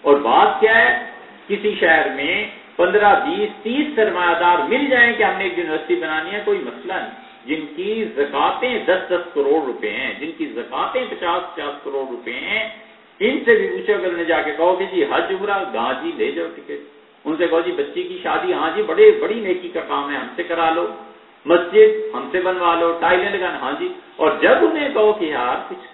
اور بات کیا ہے؟ کسی شہر میں پندرہ، بیس، تیس سرمایہ دار مل جائیں کہ ہم نے ایک یونیورسٹی بنانی ہے، کوئی مسئلہ نہیں۔ جن کی زکاتیں دس دس کروڑ روپے ہیں، جن کی زکاتیں پچاس پچاس کروڑ روپے ہیں، ان سے بھی پوچھو اگر نے جا کے کہو کہ جی حج عمرہ گاں جی لے جاؤ ٹکٹ۔ ان سے کہو جی بچی کی شادی ہاں جی بڑے، بڑی نیکی کا کام ہے، ہم سے کرا لو۔ مسجد ہم سے بنوا لو، ٹائلیں لگانا ہاں جی۔ اور جب انہیں کہو کہ یار کچھ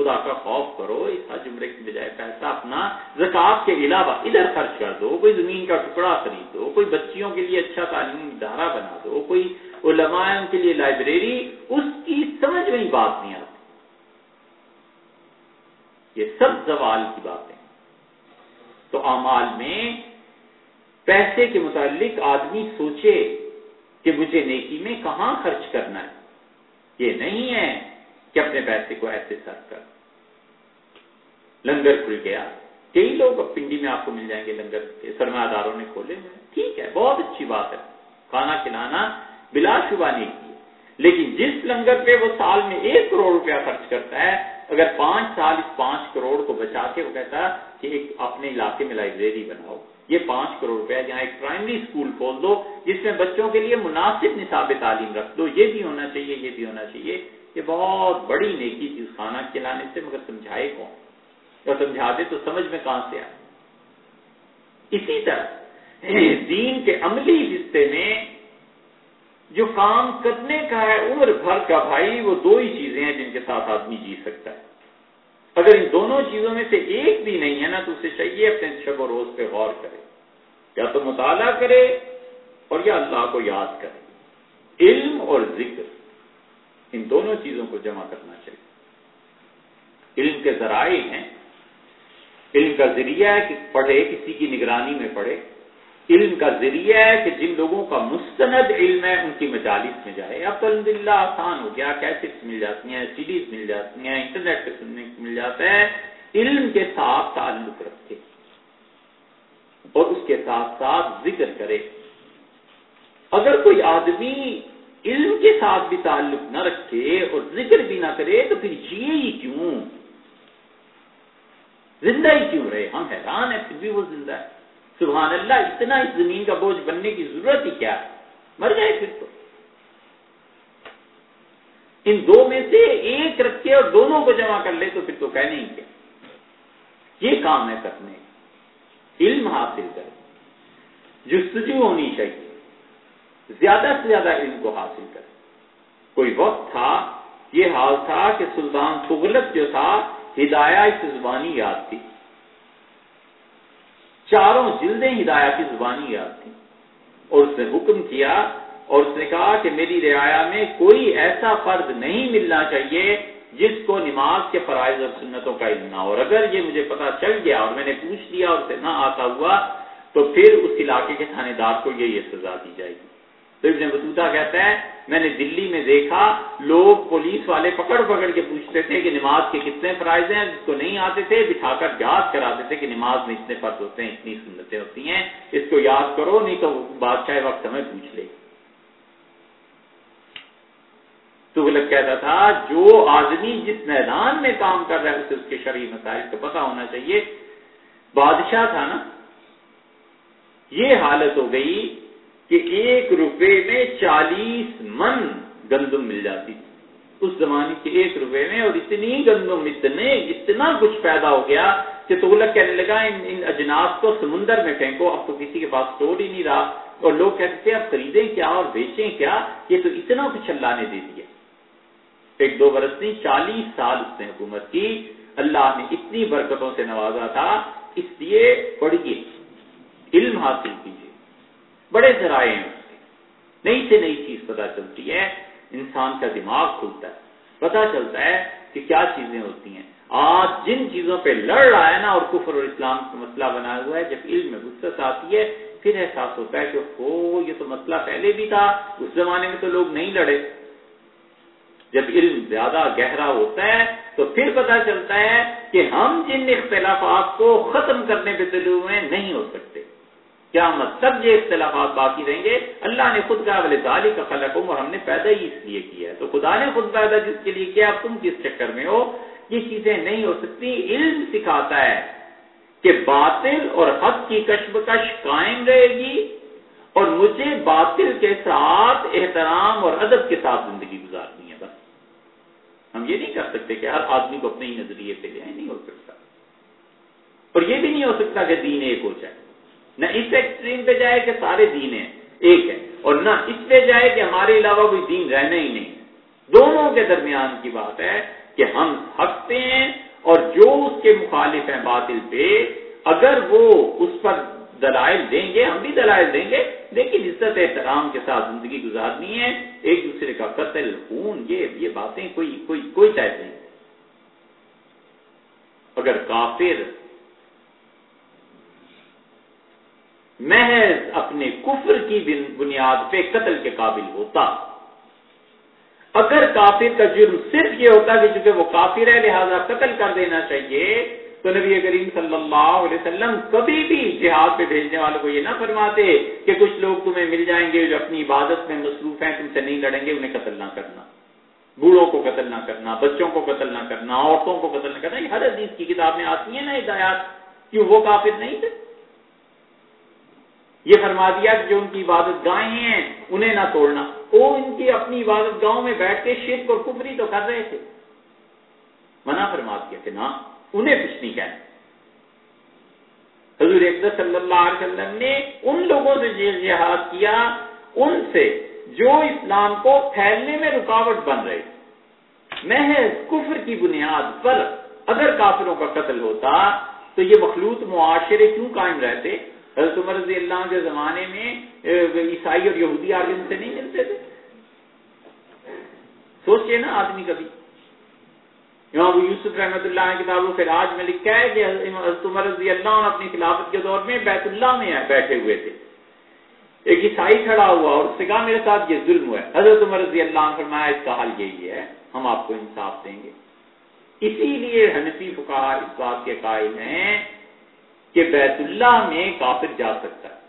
خدا کا خوف کرو، اس حج عمرے کی بجائے پیسہ اپنا زکات کے علاوہ ادھر خرچ کر دو، کوئی زمین کا ٹکڑا خرید دو، کوئی بچیوں کے لیے اچھا تعلیمی ادارہ بنا دو، کوئی علماء ان کے لیے لائبریری، اس کی سمجھ میں ہی بات نہیں آتی۔ یہ سب زوال کی باتیں تو امال میں پیسے کے متعلق آدمی سوچے کہ مجھے نیکی میں کہاں خرچ کرنا ہے۔ یہ نہیں ہے کہ اپنے پیسے کو ایسے سر کر۔ لنگر کھل گیا۔ کئی لوگ اب پنڈی میں آپ کو مل جائیں گے لنگر سرمایہ داروں نے کھولے ہوئے۔ ٹھیک ہے، بہت اچھی بات ہے۔ کھانا کھلانا بلا شبہ نہیں کی لیکن جس لنگر پہ وہ سال میں ایک کروڑ روپیہ خرچ کرتا ہے، اگر پانچ سال اس پانچ کروڑ کو بچا کے وہ کہتا ہے کہ ایک اپنے علاقے میں لائبریری بناؤ۔ یہ پانچ کروڑ روپیہ جہاں ایک پرائمری اسکول کھول دو، جس میں بچوں کے لیے مناسب نصاب تعلیم رکھ دو۔ یہ بھی ہونا چاہیے، یہ بھی ہونا چاہیے۔ یہ بہت بڑی نیکی تھی اس کھانا کھلانے سے، مگر سمجھائے کون؟ اور سمجھا دے تو سمجھ میں کہاں سے آئے؟ اسی طرح دین کے عملی حصے میں جو کام کرنے کا ہے، عمر بھر کا بھائی، وہ دو ہی چیزیں ہیں جن کے ساتھ آدمی جی سکتا ہے۔ اگر ان دونوں چیزوں میں سے ایک بھی نہیں ہے نا، تو اسے چاہیے اپنے شب و روز پہ غور کرے۔ یا تو مطالعہ کرے اور یا اللہ کو یاد کرے۔ علم اور ذکر، ان دونوں چیزوں کو جمع کرنا چاہیے۔ علم کے ذرائع ہیں علم کا ذریعہ ہے کہ پڑھے، کسی کی نگرانی میں پڑھے۔ علم کا ذریعہ ہے کہ جن لوگوں کا مستند علم ہے، ان کی مجالس میں جائے۔ اب تو الحمد للہ آسان ہو گیا کیسٹ مل جاتی ہیں سیریز مل جاتی ہیں انٹرنیٹ پہ سننے کو مل جاتا ہے۔ علم کے ساتھ تعلق رکھے اور اس کے ساتھ ساتھ ذکر کرے۔ اگر کوئی آدمی علم کے ساتھ بھی تعلق نہ رکھے اور ذکر بھی نہ کرے، تو پھر جیے ہی کیوں؟ زندہ ہی کیوں رہے؟ ہم حیران ہیں، پھر بھی وہ زندہ ہے۔ سبحان اللہ، اتنا اس زمین کا بوجھ بننے کی ضرورت ہی کیا؟ ہے مر جائے پھر تو۔ ان دو میں سے ایک رکھے اور دونوں کو جمع کر لے تو پھر تو کہنے ہی کیا یہ کام ہے کرنے۔ علم حاصل کرے جستجو ہونی چاہیے۔ زیادہ سے زیادہ علم کو حاصل کرے کوئی وقت تھا، یہ حال تھا کہ سلطان تغلق جو تھا ہدایہ کی زبانی یاد تھی۔ چاروں جلدیں ہدایہ کی زبانی یاد تھی۔ اور اس نے حکم کیا اور اس نے کہا کہ میری رعایا میں کوئی ایسا فرد نہیں ملنا چاہیے جس کو نماز کے فرائض اور سنتوں کا علم نہ اور اگر یہ مجھے پتا چل گیا اور میں نے پوچھ لیا اور اسے نہ آتا ہوا، تو پھر اس علاقے کے تھانے دار کو یہ یہ سزا دی جائے گی۔ تو ابن بطوطہ کہتا ہے میں نے دلی میں دیکھا، لوگ پولیس والے پکڑ پکڑ کے پوچھتے تھے کہ نماز کے کتنے فرائض ہیں جس کو نہیں آتے تھے، بٹھا کر یاد کراتے تھے کہ نماز میں اتنے فرض ہوتے ہیں، اتنی سنتیں ہوتی ہیں، اس کو یاد کرو، نہیں تو بادشاہ وقت ہمیں پوچھ لے۔ تو غلط کہتا تھا، جو آدمی جس میدان میں کام کر رہا ہے، اسے اس کے شرعی مسائل کو پتا ہونا چاہیے۔ بادشاہ تھا نا، یہ حالت ہو گئی کہ ایک روپے میں چالیس من گندم مل جاتی تھی۔ اس زمانے کے ایک روپے میں اور اتنی گندم، اتنے، اتنا کچھ پیدا ہو گیا کہ تغلق کہنے لگا، ان ان اجناس کو سمندر میں پھینکو، اب تو کسی کے پاس اسٹور ہی نہیں رہا۔ اور لوگ کہتے تھے، اب خریدیں کیا اور بیچیں کیا؟ یہ تو اتنا کچھ اللہ نے دے دیا۔ ایک دو برس نہیں، چالیس سال اس نے حکومت کی۔ اللہ نے اتنی برکتوں سے نوازا تھا، اس لیے پڑھیے، علم حاصل کیجیے۔ بڑے ذرائع ہیں نئی سے نئی چیز پتا چلتی ہے، انسان کا دماغ کھلتا ہے۔ پتا چلتا ہے کہ کیا چیزیں ہوتی ہیں۔ آج جن چیزوں پہ لڑ رہا ہے نا، اور کفر اور اسلام کا مسئلہ بنا ہوا ہے، جب علم میں وسط آتی ہے، پھر احساس ہوتا ہے کہ ہو یہ تو مسئلہ پہلے بھی تھا، اس زمانے میں تو لوگ نہیں لڑے۔ جب علم زیادہ گہرا ہوتا ہے، تو پھر پتا چلتا ہے کہ ہم جن اختلافات کو ختم کرنے پہ دلے ہوئے نہیں ہو سکتے۔ کیا مطلب یہ اختلافات باقی رہیں گے۔ اللہ نے خود کہا بولے دالی کا خلق اور ہم نے پیدا ہی اس لیے کیا ہے۔ تو خدا نے خود پیدا جس کے لیے کیا؟ تم کس چکر میں ہو؟ یہ چیزیں نہیں ہو سکتی۔ علم سکھاتا ہے کہ باطل اور حق کی کشمکش قائم رہے گی اور مجھے باطل کے ساتھ احترام اور ادب کے ساتھ زندگی گزارنی ہے بس۔ ہم یہ نہیں کر سکتے کہ ہر آدمی کو اپنے ہی نظریے پہ لے نہیں ہو سکتا۔ اور یہ بھی نہیں ہو سکتا کہ دین ایک ہو جائے۔ نہ اس ایکسٹریم پہ جائے کہ سارے دین ہیں، ایک ہے۔ اور نہ اس پہ جائے کہ ہمارے علاوہ کوئی دین رہنا ہی نہیں۔ دونوں کے درمیان کی بات ہے کہ ہم ہکتے ہیں اور جو اس کے مخالف ہیں باطل پہ، اگر وہ اس پر دلائل دیں گے، ہم بھی دلائل دیں گے۔ لیکن عزت احترام کے ساتھ زندگی گزارنی ہے، ایک دوسرے کا قتل، خون، یہ یہ باتیں کوئی کوئی کوئی طے نہیں۔ اگر کافر محض اپنے کفر کی بنیاد پہ قتل کے قابل ہوتا۔ اگر کافر کا جرم صرف یہ ہوتا کہ چونکہ وہ کافر ہے، لہذا قتل کر دینا چاہیے، تو نبی کریم صلی اللہ علیہ وسلم کبھی بھی جہاد پہ بھیجنے والوں کو یہ نہ فرماتے کہ کچھ لوگ تمہیں مل جائیں گے، جو اپنی عبادت میں مصروف ہیں، تم سے نہیں لڑیں گے، انہیں قتل نہ کرنا۔ بوڑھوں کو قتل نہ کرنا، بچوں کو قتل نہ کرنا، عورتوں کو قتل نہ کرنا، یہ ہر حدیث کی کتاب میں آتی ہیں نا ہدایات کیوں وہ کافر نہیں تھے؟ یہ فرما دیا کہ جو ان کی عبادت گاہیں ہیں، انہیں نہ توڑنا۔ وہ ان کی اپنی عبادت گاؤں میں بیٹھ کے شرک اور کفری تو کر رہے تھے۔ منع فرما دیا کہ نہ، انہیں کچھ نہیں کہنا۔ حضور اقدس صلی اللہ علیہ وسلم نے ان لوگوں سے جہاد کیا، ان سے جو اسلام کو پھیلنے میں رکاوٹ بن رہے محض کفر کی بنیاد پر اگر کافروں کا قتل ہوتا، تو یہ مخلوط معاشرے کیوں قائم رہتے؟ حضرت عمر رضی اللہ کے زمانے میں عیسائی اور یہودی آگے ان سے نہیں ملتے تھے۔ سوچئے نا آدمی کبھی۔ امام یوسف رحمۃ اللہ نے کتاب الفراج میں لکھا ہے کہ حضرت عمر رضی اللہ عنہ اپنی خلافت کے دور میں بیت اللہ میں بیٹھے ہوئے تھے۔ ایک عیسائی کھڑا ہوا اور اس سے کہا میرے ساتھ، یہ ظلم ہوا ہے۔ حضرت عمر رضی اللہ عنہ فرمایا، اس کا حل یہی ہے، ہم آپ کو انصاف دیں گے۔ اسی لیے حنفی فقہ اس بات کے قائل ہیں کہ بیت اللہ میں کافر جا سکتا ہے۔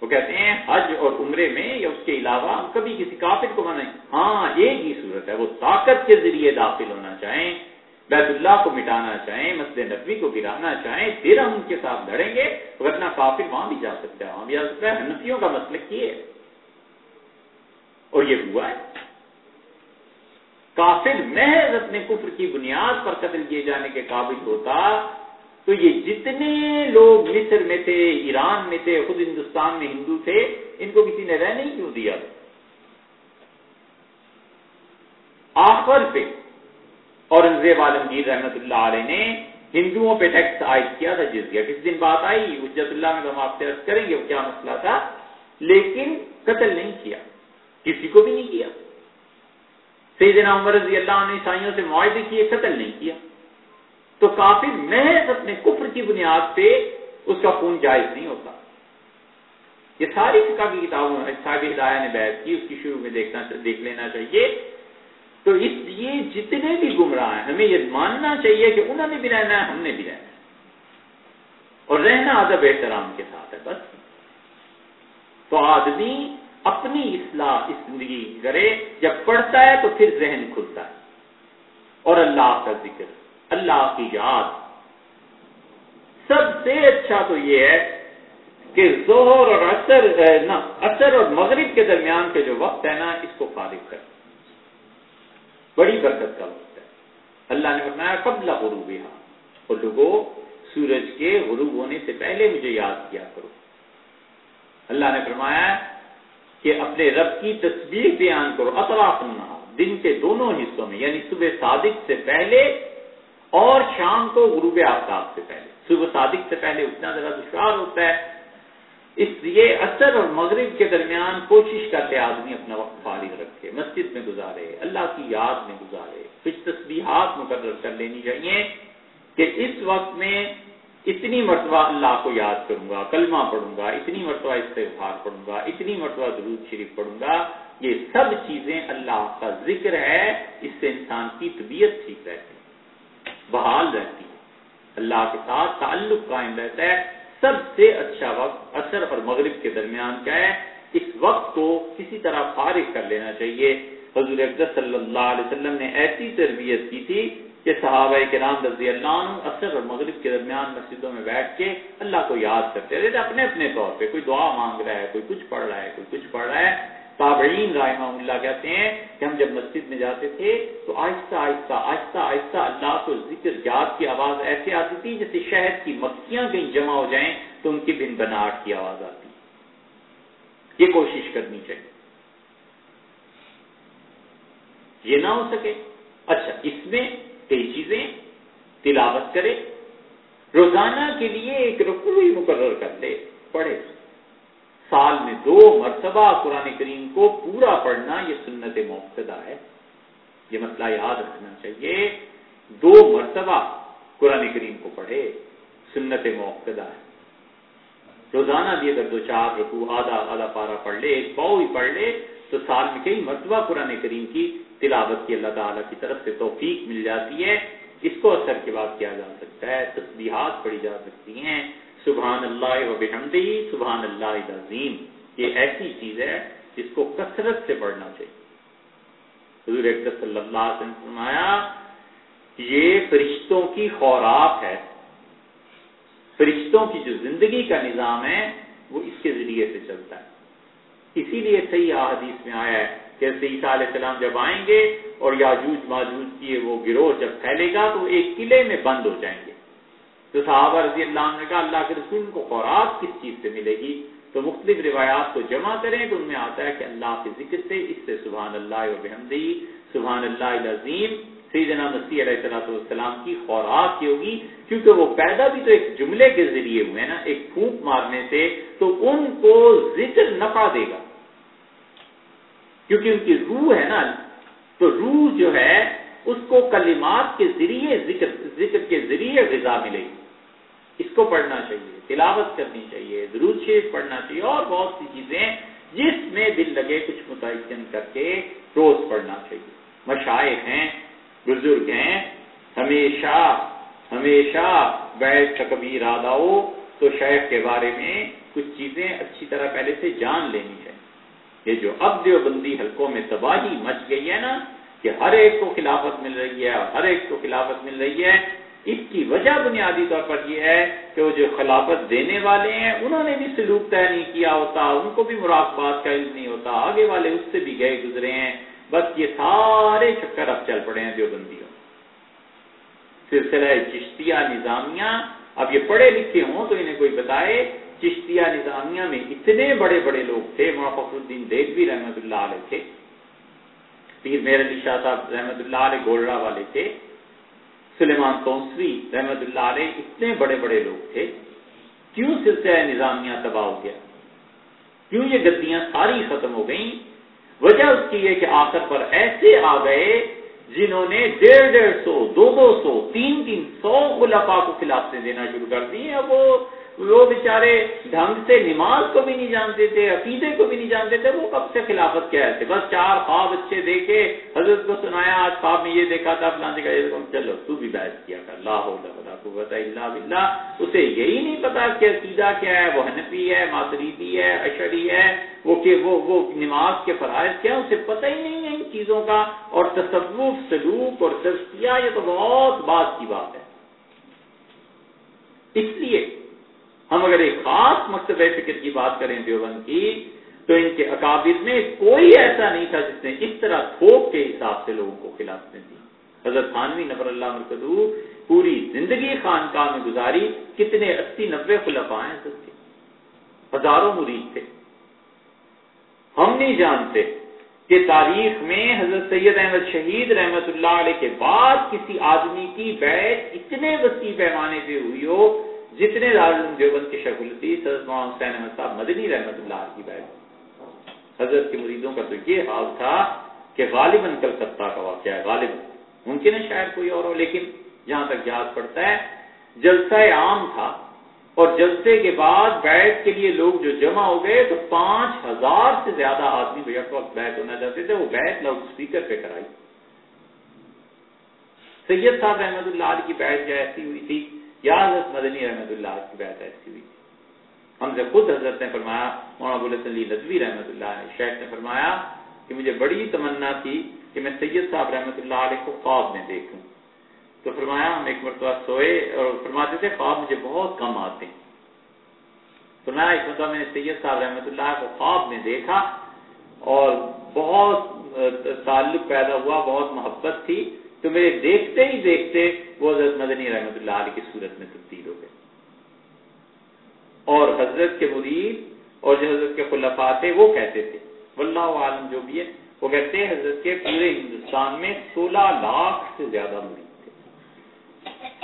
وہ کہتے ہیں، حج اور عمرے میں یا اس کے علاوہ ہم کبھی کسی کافر کو منائیں ہاں ایک ہی صورت ہے۔ وہ طاقت کے ذریعے داخل ہونا چاہیں، بیت اللہ کو مٹانا چاہیں، مسجد نبی کو گرانا چاہیں، پھر ہم ان کے ساتھ لڑیں گے ورنہ کافر وہاں بھی جا سکتا ہے، وہاں بھی جا سکتا ہے۔ ہنفیوں کا مسئلہ یہ ہے۔ اور یہ ہوا ہے۔ کافر محض اپنے کفر کی بنیاد پر قتل کیے جانے کے قابل ہوتا تو یہ جتنے لوگ مصر میں تھے، ایران میں تھے، خود ہندوستان میں ہندو تھے، ان کو کسی نے رہ نہیں کیوں دیا؟ آخر پہ اورنگزیب عالمگیر رحمت اللہ علیہ نے ہندوؤں پہ ٹیکس عائد کیا تھا، جس گیا کس دن بات آئی اجت اللہ میں ہم آپ سے عرض کریں گے، وہ کیا مسئلہ تھا؟ لیکن قتل نہیں کیا، کسی کو بھی نہیں کیا۔ سیدنا عمر رضی اللہ نے عیسائیوں سے معاہدے کیے، قتل نہیں کیا۔ تو کافر محض اپنے کفر کی بنیاد پہ اس کا خون جائز نہیں ہوتا۔ یہ ساری فقہ کی کتابوں صاحب ہدایہ نے بحث کی، اس کی شروع میں دیکھنا دیکھ لینا چاہیے۔ تو اس لیے جتنے بھی گمراہ ہیں، ہمیں یہ ماننا چاہیے کہ انہوں نے بھی رہنا ہے، ہم نے بھی رہنا ہے۔ اور رہنا ادب احترام کے ساتھ ہے، بس۔ تو آدمی اپنی اصلاح اس زندگی کرے، جب پڑھتا ہے تو پھر ذہن کھلتا ہے۔ اور اللہ کا ذکر۔ اللہ کی یاد۔ سب سے اچھا تو یہ ہے کہ زہر اور اثر اثر اور مغرب کے درمیان کے جو وقت ہے نا اس کو فارغ کر بڑی برکت کا وقت ہے۔ اللہ نے بتایا قبل غروب یہاں اور لوگوں سورج کے غروب ہونے سے پہلے مجھے یاد کیا کرو۔ اللہ نے فرمایا کہ اپنے رب کی تصویر بیان کرو، اطراف نہ دن کے دونوں حصوں میں یعنی صبح صادق سے پہلے اور شام کو غروب آفتاب سے پہلے، صبح صادق سے پہلے اتنا ذرا دشوار ہوتا ہے۔ اس لیے اثر اور مغرب کے درمیان کوشش کرتے آدمی اپنا وقت فارغ رکھے، مسجد میں گزارے، اللہ کی یاد میں گزارے، کچھ تصبیحات مقرر کر لینی چاہیے کہ اس وقت میں اتنی مرتبہ اللہ کو یاد کروں گا، کلمہ پڑھوں گا، اتنی مرتبہ استغفار پڑھوں گا، اتنی مرتبہ درود شریف پڑھوں گا۔ یہ سب چیزیں اللہ کا ذکر ہے، اس سے انسان کی طبیعت ٹھیک رہتی بحال رہتی ہے۔ اللہ کے ساتھ تعلق قائم رہتا ہے۔ سب سے اچھا وقت اثر اور مغرب کے درمیان کیا ہے؟ اس وقت کو کسی طرح فارغ کر لینا چاہیے۔ حضور اقدس صلی اللہ علیہ وسلم نے ایسی تربیت کی تھی کہ صحابہ کرام رضی اللہ عنہ اثر اور مغرب کے درمیان مسجدوں میں بیٹھ کے اللہ کو یاد کرتے رہتے اپنے اپنے طور پہ کوئی دعا مانگ رہا ہے، کوئی کچھ پڑھ رہا ہے، کوئی کچھ پڑھ رہا ہے۔ تابعین رحمہ اللہ کہتے ہیں کہ ہم جب مسجد میں جاتے تھے تو آہستہ آہستہ آہستہ آہستہ اللہ کو ذکر جات کی آواز ایسے آتی تھی جیسے شہد کی مکھیاں کہیں جمع ہو جائیں تو ان کی بن بناٹ کی آواز آتی یہ کوشش کرنی چاہیے۔ یہ نہ ہو سکے۔ اچھا اس میں کئی چیزیں تلاوت کرے۔ روزانہ کے لیے ایک رقو ہی مقرر کر لے، پڑھے۔ سال میں دو مرتبہ قرآن کریم کو پورا پڑھنا یہ سنت موقع ہے۔ یہ مسئلہ یاد رکھنا چاہیے۔ دو مرتبہ قرآن کریم کو پڑھے، سنت موقع ہے۔ روزانہ بھی اگر دو چار رکو آدھا آدھا پارا پڑھ لے، ایک پاؤ ہی پڑھ لے، تو سال میں کئی مرتبہ قرآن کریم کی تلاوت کی اللہ تعالیٰ کی طرف سے توفیق مل جاتی ہے۔ اس کو اثر کے بعد کیا جا سکتا ہے؟ تسبیحات پڑھی جا سکتی ہیں۔ سبحان اللہ و بحمدی سبحان اللہ عظیم یہ ایسی چیز ہے جس کو کثرت سے پڑھنا چاہیے۔ حضور صلی اللہ علیہ وسلم فرمایا، یہ فرشتوں کی خوراک ہے۔ فرشتوں کی جو زندگی کا نظام ہے، وہ اس کے ذریعے سے چلتا ہے۔ اسی لیے صحیح احادیث میں آیا ہے کہ عیسیٰ علیہ السلام جب آئیں گے اور یاجوج ماجوج کی وہ گروہ جب پھیلے گا، تو ایک قلعے میں بند ہو جائیں گے۔ تو صحابہ رضی اللہ عنہ نے کہا، اللہ کے رسول کو خوراک کس چیز سے ملے گی؟ تو مختلف روایات کو جمع کریں تو ان میں آتا ہے کہ اللہ کے ذکر سے، اس سے سبحان اللہ و بحمدی، سبحان اللہ العظیم، سیدنا مسیح علیہ السلام والسلام کی خوراک کی ہوگی۔ کیونکہ وہ پیدا بھی تو ایک جملے کے ذریعے ہوئے نا، ایک پھونک مارنے سے، تو ان کو ذکر نفع دے گا۔ کیونکہ ان کی روح ہے نا، تو روح جو ہے، اس کو کلمات کے ذریعے، ذکر ذکر کے ذریعے غذا ملے گی۔ اس کو پڑھنا چاہیے، تلاوت کرنی چاہیے، درود شیف پڑھنا چاہیے، اور بہت سی چیزیں جس میں دل لگے کچھ متعین کر کے روز پڑھنا چاہیے۔ مشائق ہیں، بزرگ ہیں، ہمیشہ ہمیشہ بیٹھ کبھی ارادہ ہو تو شیخ کے بارے میں کچھ چیزیں اچھی طرح پہلے سے جان لینی چاہیے یہ جو اب دیوبندی حلقوں میں تباہی مچ گئی ہے نا، کہ ہر ایک کو خلافت مل رہی ہے اور ہر ایک کو خلافت مل رہی ہے اس کی وجہ بنیادی طور پر یہ ہے کہ وہ جو خلافت دینے والے ہیں، انہوں نے بھی سلوک طے نہیں کیا ہوتا، ان کو بھی مراقبات کا علم نہیں ہوتا، آگے والے اس سے بھی گئے گزرے ہیں۔ بس یہ سارے چکر اب چل پڑے ہیں دیوبندیوں۔ سلسلہ چشتیہ نظامیہ۔ اب یہ پڑھے لکھے ہوں تو انہیں کوئی بتائے، چشتیہ نظامیہ میں اتنے بڑے بڑے لوگ تھے محفق الدین دیکھ رحمت اللہ علیہ تھے۔ پیر میر علی شاہ صاحب رحمت اللہ علیہ گولڑا والے تھے۔ سلیمان کونسری رحمت اللہ علیہ اتنے بڑے بڑے لوگ تھے، کیوں سلسلہ نظامیہ تباہ ہو گیا؟ کیوں یہ گدیاں ساری ختم ہو گئیں؟ وجہ اس کی ہے کہ آخر پر ایسے آ گئے جنہوں نے ڈیڑھ ڈیڑھ سو، دو دو سو، تین تین سو خلافا کو خلاف دینا شروع کر دی اب وہ وہ بیچارے ڈھنگ سے نماز کو بھی نہیں جانتے تھے، عقیدے کو بھی نہیں جانتے تھے، وہ کب سے خلافت کیا ہے بس چار خواب اچھے دیکھے، حضرت کو سنایا، آج خواب میں یہ دیکھا تھا، فلاں دیکھا، چلو تو بھی بحث کیا کر لا ہو خدا اللہ بلّہ اسے یہی نہیں پتا کہ عقیدہ کیا ہے، وہ حنفی ہے، ماتریدی ہے اشری ہے، وہ کہ وہ وہ نماز کے فرائض کیا اسے پتہ ہی نہیں ہے ان چیزوں کا۔ اور تصوف، سلوک اور تزکیہ، یہ تو بہت بات کی بات ہے۔ اس لیے ہم اگر ایک خاص مقصد فکر کی بات کریں دیوبند کی، تو ان کے اکابر میں کوئی ایسا نہیں تھا جس نے اس طرح تھوک کے حساب سے لوگوں کو خلاف دی حضرت خانوی نفر اللہ مرکدو پوری زندگی خانقاہ میں گزاری، کتنے اسی نبے خلفاء ہیں سب کے۔ ہزاروں مرید تھے۔ ہم نہیں جانتے کہ تاریخ میں حضرت سید احمد شہید رحمت اللہ علیہ کے بعد کسی آدمی کی بیعت اتنے وسیع پیمانے سے ہوئی ہو جتنے دارالعلوم دیوبند کے شیخ الطیف حضرت محمد حسین احمد صاحب مدنی رحمت اللہ کی بیعت۔ حضرت کے مریدوں کا تو یہ حال تھا کہ غالباً کلکتہ کا واقعہ ہے، غالباً۔ ممکن ہے شاید کوئی اور ہو، لیکن جہاں تک یاد پڑتا ہے، جلسہ عام تھا۔ اور جلسے کے بعد بیٹھ کے لیے لوگ جو جمع ہو گئے تو پانچ ہزار سے زیادہ آدمی بھیا وقت بیت ہونا چاہتے تھے، وہ بیت لاؤڈ اسپیکر پہ کرائی۔ سید صاحب احمد اللہ علیہ کی بیٹھ جو ایسی ہوئی تھی یا حضرت مدنی رحمت اللہ کی بات ایسی ہوئی ہم سے خود حضرت نے فرمایا، مولانا ابو نظوی رحمت اللہ علیہ شیخ نے فرمایا کہ مجھے بڑی تمنا تھی کہ میں سید صاحب رحمت اللہ علیہ کو خواب میں دیکھوں۔ تو فرمایا، ہم ایک مرتبہ سوئے اور فرماتے تھے، خواب مجھے بہت کم آتے ہیں۔ فرمایا، ایک مرتبہ میں نے سید صاحب رحمت اللہ کو خواب میں دیکھا اور بہت تعلق پیدا ہوا، بہت محبت تھی۔ تو میرے دیکھتے ہی دیکھتے وہ حضرت مدنی رحمت اللہ علیہ کی صورت میں تبدیل ہو گئے۔ اور حضرت کے مرید اور جو حضرت کے خلفاء تھے وہ کہتے تھے، واللہ عالم جو بھی ہے، وہ کہتے ہیں حضرت کے پورے ہندوستان میں سولہ لاکھ سے زیادہ مرید تھے۔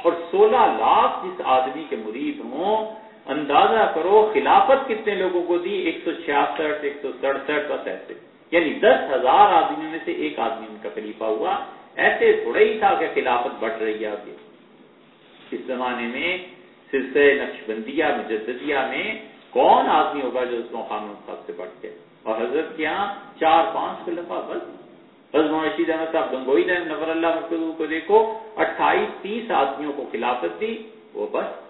اور سولہ لاکھ جس آدمی کے مرید ہوں، اندازہ کرو خلافت کتنے لوگوں کو دی، ایک سو چھیاسٹھ، ایک سو سڑسٹھ بس ایسے۔ یعنی دس ہزار آدمیوں میں سے ایک آدمی ان کا خلیفہ ہوا۔ ایسے تھوڑا ہی تھا کہ خلافت بڑھ رہی ہے آگے۔ اس زمانے میں سلسلے نقش بندیہ مجددیہ میں کون آدمی ہوگا جو اس خانون صاحب سے بڑھ کے؟ اور حضرت کے یہاں چار پانچ خلفا بس۔ حضرت رشید احمد صاحب گنگوئی نے نور اللہ مرکز کو دیکھو، اٹھائیس تیس آدمیوں کو خلافت دی، وہ بس۔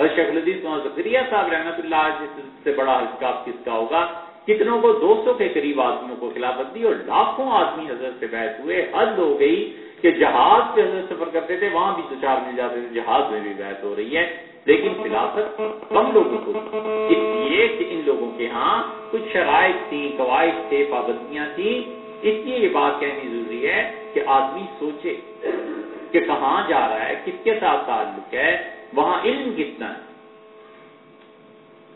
حضرت شیخ الدین زکریہ صاحب رحمت اللہ سے بڑا حلقہ کس کا ہوگا؟ کتنوں کو دو سو کے قریب آدمیوں کو خلافت دی اور لاکھوں آدمی حضرت سے بیٹھ ہوئے، حد ہو گئی کہ جہاز پہ حضرت سفر کرتے تھے، وہاں بھی دو چار مل جاتے تھے، جہاز میں بھی بحث ہو رہی ہے۔ لیکن خلافت کم لوگوں کو اس لیے کہ ان لوگوں کے ہاں کچھ شرائط تھی، قواعد تھے، پابندیاں تھیں اس لیے یہ بات کہنی ضروری ہے کہ آدمی سوچے کہ کہاں جا رہا ہے، کس کے ساتھ تعلق ہے، وہاں علم کتنا ہے۔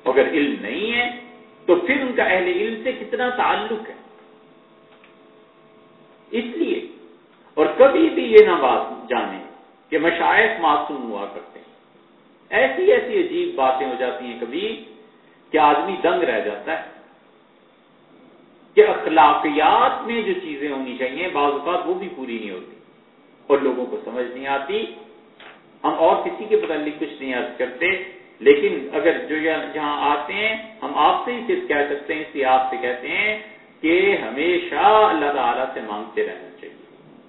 اگر علم نہیں ہے تو پھر ان کا اہل علم سے کتنا تعلق ہے؟ اس لیے اور کبھی بھی یہ نہ بات جانے کہ مشائق معصوم ہوا کرتے ہیں۔ ایسی ایسی عجیب باتیں ہو جاتی ہیں کبھی کہ آدمی دنگ رہ جاتا ہے کہ اخلاقیات میں جو چیزیں ہونی چاہیے بعض اوقات وہ بھی پوری نہیں ہوتی اور لوگوں کو سمجھ نہیں آتی۔ ہم اور کسی کے متعلق کچھ نہیں عرض کرتے۔ لیکن اگر جو جہاں آتے ہیں، ہم آپ سے ہی صرف کہہ سکتے ہیں، اس لیے آپ سے کہتے ہیں کہ ہمیشہ اللہ تعالیٰ سے مانگتے رہنا چاہیے۔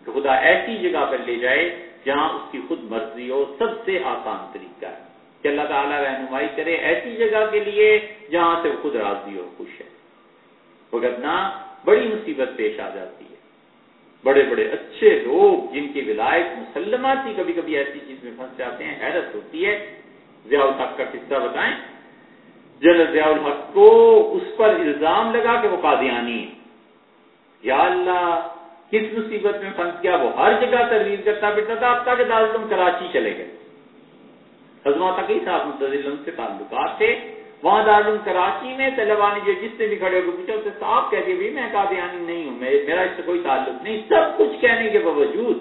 کہ خدا ایسی جگہ پر لے جائے جہاں اس کی خود مرضی ہو، سب سے آسان طریقہ ہے۔ کہ اللہ تعالیٰ رہنمائی کرے ایسی جگہ کے لیے جہاں سے خود راضی ہو، خوش ہے۔ وغیرہ بڑی مصیبت پیش آ جاتی ہے۔ بڑے بڑے اچھے لوگ جن کی ولایت مسلمات ہی کبھی کبھی ایسی چیز میں پھنس جاتے ہیں، حیرت ہوتی ہے۔ ضیاء الحق کا قصہ بتائیں۔ جل ضیاء الحق کو اس پر الزام لگا کہ وہ قادیانی ہے یا اللہ، کس مصیبت میں پھنس گیا؟ وہ ہر جگہ ترویج کرتا پھرتا تھا اب تک دارالعلوم کراچی چلے گئے۔ ہزما تقی صاحب متضل سے تعلقات تھے۔ وہاں دارالعلوم کراچی میں طلبا نے جو جس سے بھی کھڑے ہو پوچھا اسے صاف کہہ دیا بھائی میں قادیانی نہیں ہوں میرا اس سے کوئی تعلق نہیں۔ سب کچھ کہنے کے باوجود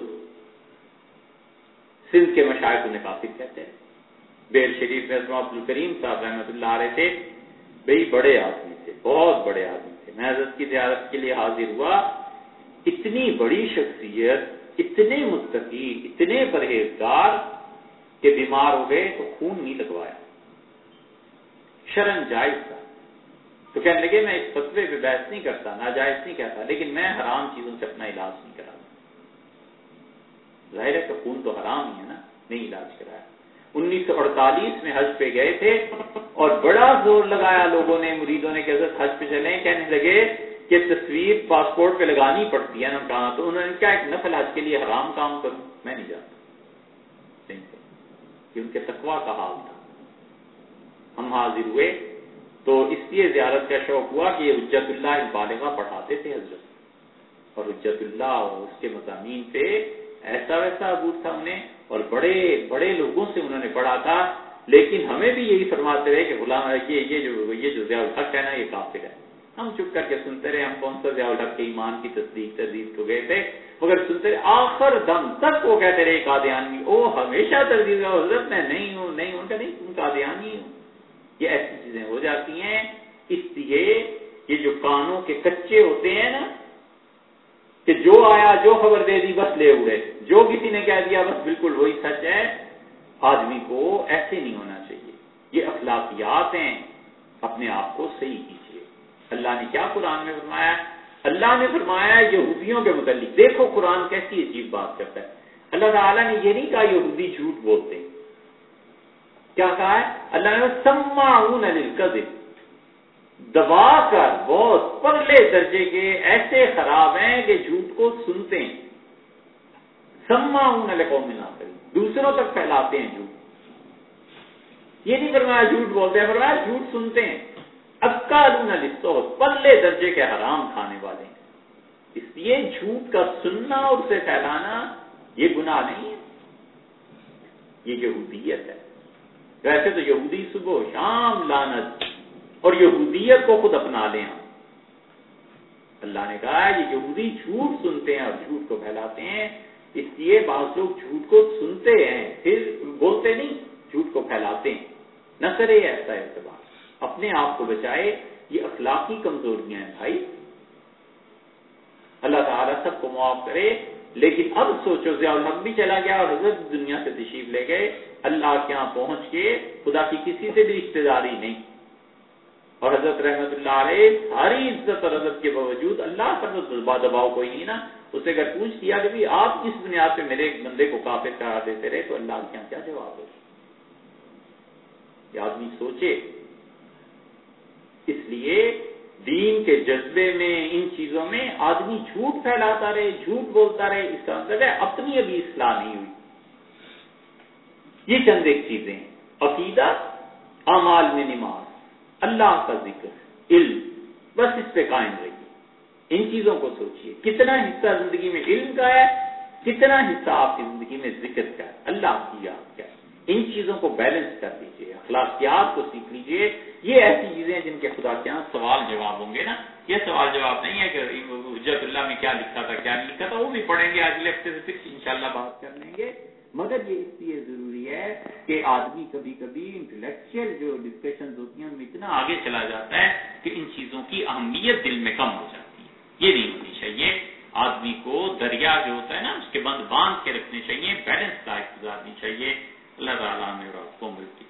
سندھ کے مشاہد انہیں کافی کہتے ہیں۔ بیر شریف میں عبد الکریم صاحب رحمۃ اللہ رہے تھے بھائی بڑے آدمی تھے، بہت بڑے آدمی تھے۔ میں حضرت کی زیارت کے لیے حاضر ہوا۔ اتنی بڑی شخصیت، اتنے مستقی اتنے پرہیزگار کہ بیمار ہو گئے تو خون نہیں لگوایا۔ شرن جائز تھا۔ تو کہنے لگے، میں اس فتوے پہ بحث نہیں کرتا، ناجائز نہیں کہتا، لیکن میں حرام چیزوں سے اپنا علاج نہیں کرا۔ ظاہر ہے کہ خون تو حرام ہی ہے نا، نہیں علاج کرایا۔ انیس سو اڑتالیس میں حج پہ گئے تھے اور بڑا زور لگایا لوگوں نے مریدوں نے کہ حج پہ چلے کہنے لگے کہ تصویر پاسپورٹ پہ لگانی پڑتی ہے نا کہا تو انہوں نے کیا ایک نفل حج کے لیے حرام کام کروں میں نہیں جانتا کہ ان کے تقوا کا حال تھا۔ ہم حاضر ہوئے، تو اس لیے زیارت کا شوق ہوا کہ یہ حجت اللہ بالغا پڑھاتے تھے حضرت۔ اور حجت اللہ اور اس کے مضامین سے ایسا ویسا عبور تھا انہیں اور بڑے بڑے لوگوں سے انہوں نے پڑھا تھا، لیکن ہمیں بھی یہی فرماتے رہے کہ غلام، یہ یہ جو یہ جو ضیاء الحق ہے نا، یہ کافر ہے۔ ہم چپ کر کے سنتے رہے، ہم کون سا ضیاء الحق کے ایمان کی تصدیق، تردید کو گئے تھے، مگر سنتے رہے، آخر دم تک وہ کہتے رہے، قادیانی، او، ہمیشہ تردید حضرت میں نہیں ہوں نہیں ہوں کہ نہیں تم قادیانی ہوں۔ یہ ایسی چیزیں ہو جاتی ہیں۔ اس لیے یہ جو کانوں کے کچے ہوتے ہیں نا کہ جو آیا، جو خبر دے دی، بس لے اڑے۔ جو کسی نے کہہ دیا، بس بالکل وہی سچ ہے۔ آدمی کو ایسے نہیں ہونا چاہیے۔ یہ اخلاقیات ہیں۔ اپنے آپ کو صحیح کیجیے۔ اللہ نے کیا قرآن میں فرمایا؟ اللہ نے فرمایا یہودیوں کے متعلق۔ دیکھو قرآن کیسی عجیب بات کرتا ہے۔ اللہ تعالیٰ نے یہ نہیں کہا یہودی جھوٹ بولتے۔ کیا کہا ہے؟ اللہ نے سما ہوں دبا کر بہت پرلے درجے کے ایسے خراب ہیں کہ جھوٹ کو سنتے ہیں۔ سما ہوں ملا کر دوسروں تک پھیلاتے ہیں جھوٹ۔ یہ نہیں فرمایا جھوٹ بولتے ہیں، فرمایا جھوٹ سنتے ہیں۔ اکا لون لسو پلے درجے کے حرام کھانے والے ہیں۔ اس لیے جھوٹ کا سننا اور اسے پھیلانا یہ گناہ نہیں ہے۔ یہ یہودیت ہے۔ ویسے تو یہودی صبح شام لانت اور یہودیت کو خود اپنا لیں اللہ نے کہا یہ یہودی جھوٹ سنتے ہیں اور جھوٹ کو پھیلاتے ہیں، اس لیے بعض لوگ جھوٹ کو سنتے ہیں، پھر بولتے نہیں، جھوٹ کو پھیلاتے ہیں۔ نہ کرے ایسا اعتبار۔ اپنے آپ کو بچائے، یہ اخلاقی کمزوریاں ہیں بھائی۔ اللہ تعالیٰ سب کو معاف کرے، لیکن اب سوچو ضیاء الحق بھی چلا گیا اور حضرت دنیا سے تشریف لے گئے، اللہ کے یہاں پہنچ کے خدا کی کسی سے بھی رشتے داری نہیں۔ اور حضرت رحمت اللہ علیہ ساری عزت اور حضرت کے باوجود اللہ کا دباؤ کوئی نہیں نا۔ اسے اگر پوچھ کیا کہ آپ کس بنیاد پہ میرے بندے کو کافر کرا دیتے رہے تو اللہ کے یہاں کیا جواب ہو یہ آدمی سوچے۔ اس لیے دین کے جذبے میں، ان چیزوں میں آدمی جھوٹ پھیلاتا رہے، جھوٹ بولتا رہے، اس کا مطلب ہے اپنی ابھی اصلاح نہیں ہوئی۔ یہ چند ایک چیزیں عقیدہ، اعمال میں نماز۔ اللہ کا ذکر علم، بس اس پہ قائم رہیے۔ ان چیزوں کو سوچیے۔ کتنا حصہ زندگی میں علم کا ہے، کتنا حصہ آپ کی زندگی میں ذکر کا ہے۔ اللہ کی یاد کیا۔ ہے ان چیزوں کو بیلنس کر دیجیے اخلاقیات کو سیکھ لیجیے یہ ایسی چیزیں ہیں جن کے خدا کے یہاں سوال جواب ہوں گے نا۔ یہ سوال جواب نہیں ہے کہ حجت اللہ میں کیا لکھا تھا، کیا نہیں لکھا تھا، وہ بھی پڑھیں گے۔ اگلے ہفتے سے پھر انشاءاللہ بات کر لیں گے۔ مگر یہ اس لیے ضروری ہے کہ آدمی کبھی کبھی انٹلیکچل جو ڈسکشن ہوتی ہیں، ان میں اتنا آگے چلا جاتا ہے کہ ان چیزوں کی اہمیت دل میں کم ہو جاتی ہے۔ یہ نہیں ہونی چاہیے۔ آدمی کو دریا جو ہوتا ہے نا، اس کے بند باندھ کے رکھنے چاہیے۔ بیلنس لائف گزارنی چاہیے۔ اللہ تعالیٰ نے اور آپ کو ملک کی